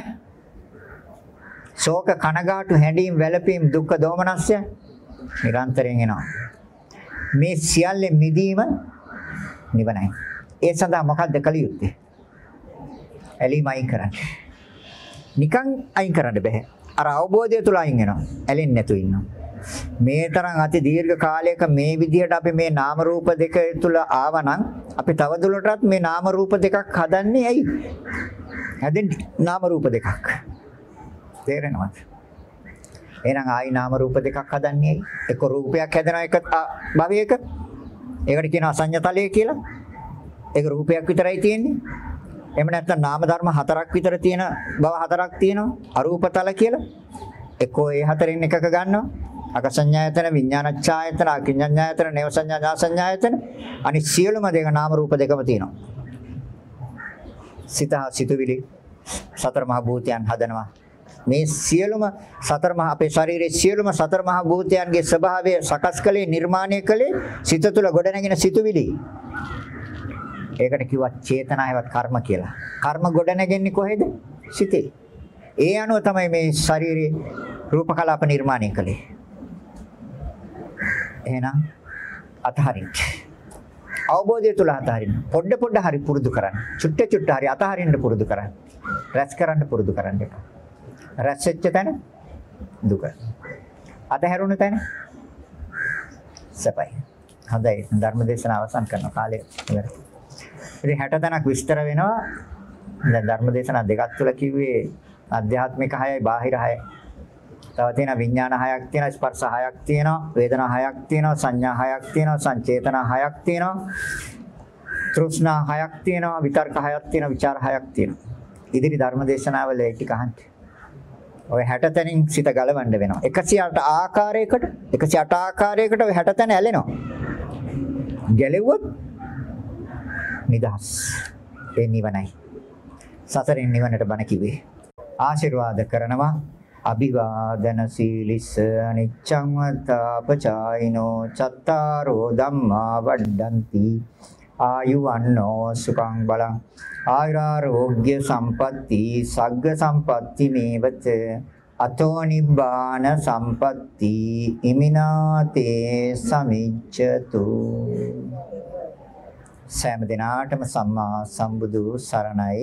ශෝක කනගාටු හැඬීම් වැළපීම් දුක්ඛ දෝමනස්ය නිරන්තරයෙන් එනවා මේ සියල්ලෙන් මිදීම නිවනයි. ඒ සඳහා මොකද්ද කළ යුත්තේ? ඇලීම අයින් කරන්න. නිකන් අයින් කරන්න බෑ. අර අවබෝධය තුල අයින් වෙනවා. ඇලෙන්නේ නැතුව ඉන්නවා. මේ තරම් අති දීර්ඝ කාලයක මේ විදිහට අපි මේ නාම රූප දෙක තුල ආවනම් අපි තවදුරටත් මේ නාම රූප දෙකක් හදන්නේ ඇයි? හැදෙන්නේ නාම රූප දෙකක්. තේරෙනවද? එහෙනම් ආයි නාම රූප දෙකක් හදන්නේ ඇයි? එක රූපයක් හැදෙනවා එක භවයක. ඒකට කියනවා අසඤ්ඤතලය කියලා. ඒක රූපයක් විතරයි තියෙන්නේ. එහෙම නැත්නම් නාම ධර්ම හතරක් විතර තියෙන බව හතරක් තියෙනවා. අරූපතල කියලා. එක්කෝ ඒ හතරෙන් එකක ගන්නවා. අකසඤ්ඤායතන විඥානච්ඡායතන අකිඤ්ඤඤ්ඤායතන නේව සංඥා ඥාසඤ්ඤායතන අනිත් සියලුම දෙක නාම රූප දෙකම තියෙනවා. සිත සිතුවිලි සතර මහා භූතයන් හදනවා. මේ සියලුම සතර මහා අපේ ශරීරයේ සියලුම සතර මහා භූතයන්ගේ ස්වභාවය සකස් කළේ නිර්මාණය කළේ සිත තුළ ගොඩනැගෙන සිතුවිලි. ඒකට කිව්වා චේතනාවවත් කර්ම කියලා. කර්ම ගොඩනැගෙන්නේ කොහෙද? සිතේ. ඒ අනුව තමයි මේ ශරීරයේ රූප කලාප නිර්මාණය කළේ. එහෙනම් අතහරින්න. අවබෝධය තුල අතහරින්න. පොඩ පොඩ හරි පුරුදු කරන්න. චුට්ට චුට්ට හරි අතහරින්න පුරුදු කරන්න. රැස් කරන්න පුරුදු කරන්න එපා. රැස් වෙච්ච තැන දුක. අතහැරුණ තැන සැපයි. හොඳයි ධර්ම දේශනාව අවසන් කරන කාලය ඉවරයි. ඉතින් 60 තැනක් විස්තර වෙනවා. දැන් ධර්ම දේශනා දෙකක් තුල කිව්වේ අධ්‍යාත්මික 6යි බාහිර 6යි. තව තියෙන විඥාන හයක් තියෙනවා ස්පර්ශ හයක් තියෙනවා වේදනා හයක් තියෙනවා සංඥා හයක් තියෙනවා සංචේතන හයක් තියෙනවා තෘෂ්ණා හයක් තියෙනවා විතර්ක හයක් තියෙනවා විචාර හයක් තියෙනවා ඉදිරි ධර්ම දේශනාවල ඒ ටික අහන්න ඔය 60 තැනින් සිත ගලවන්න වෙනවා. 108 ආකාරයකට 108 ආකාරයකට ඔය 60 තැන ඇලෙනවා. ගැලෙව්වොත් නිදහස්. ඒ නිවනයි. සසරින් නිවනට බණ කිව්වේ. ආශිර්වාද කරනවා. අභිවාදන සීලිස අනිච්ඡං වත්තාපචායිනෝ චත්තාරෝ ධම්මා වඩ්ඩಂತಿ. ආයුවන්නෝ සුඛං බලං. ආයුරාෝග්‍ය සම්පatti සග්ග සම්පatti මේවත අතෝ නිබ්බාන සම්පatti ඉමිනාතේ සමිච්ඡතු. සෑම දිනාටම සම්මා සම්බුදු සරණයි.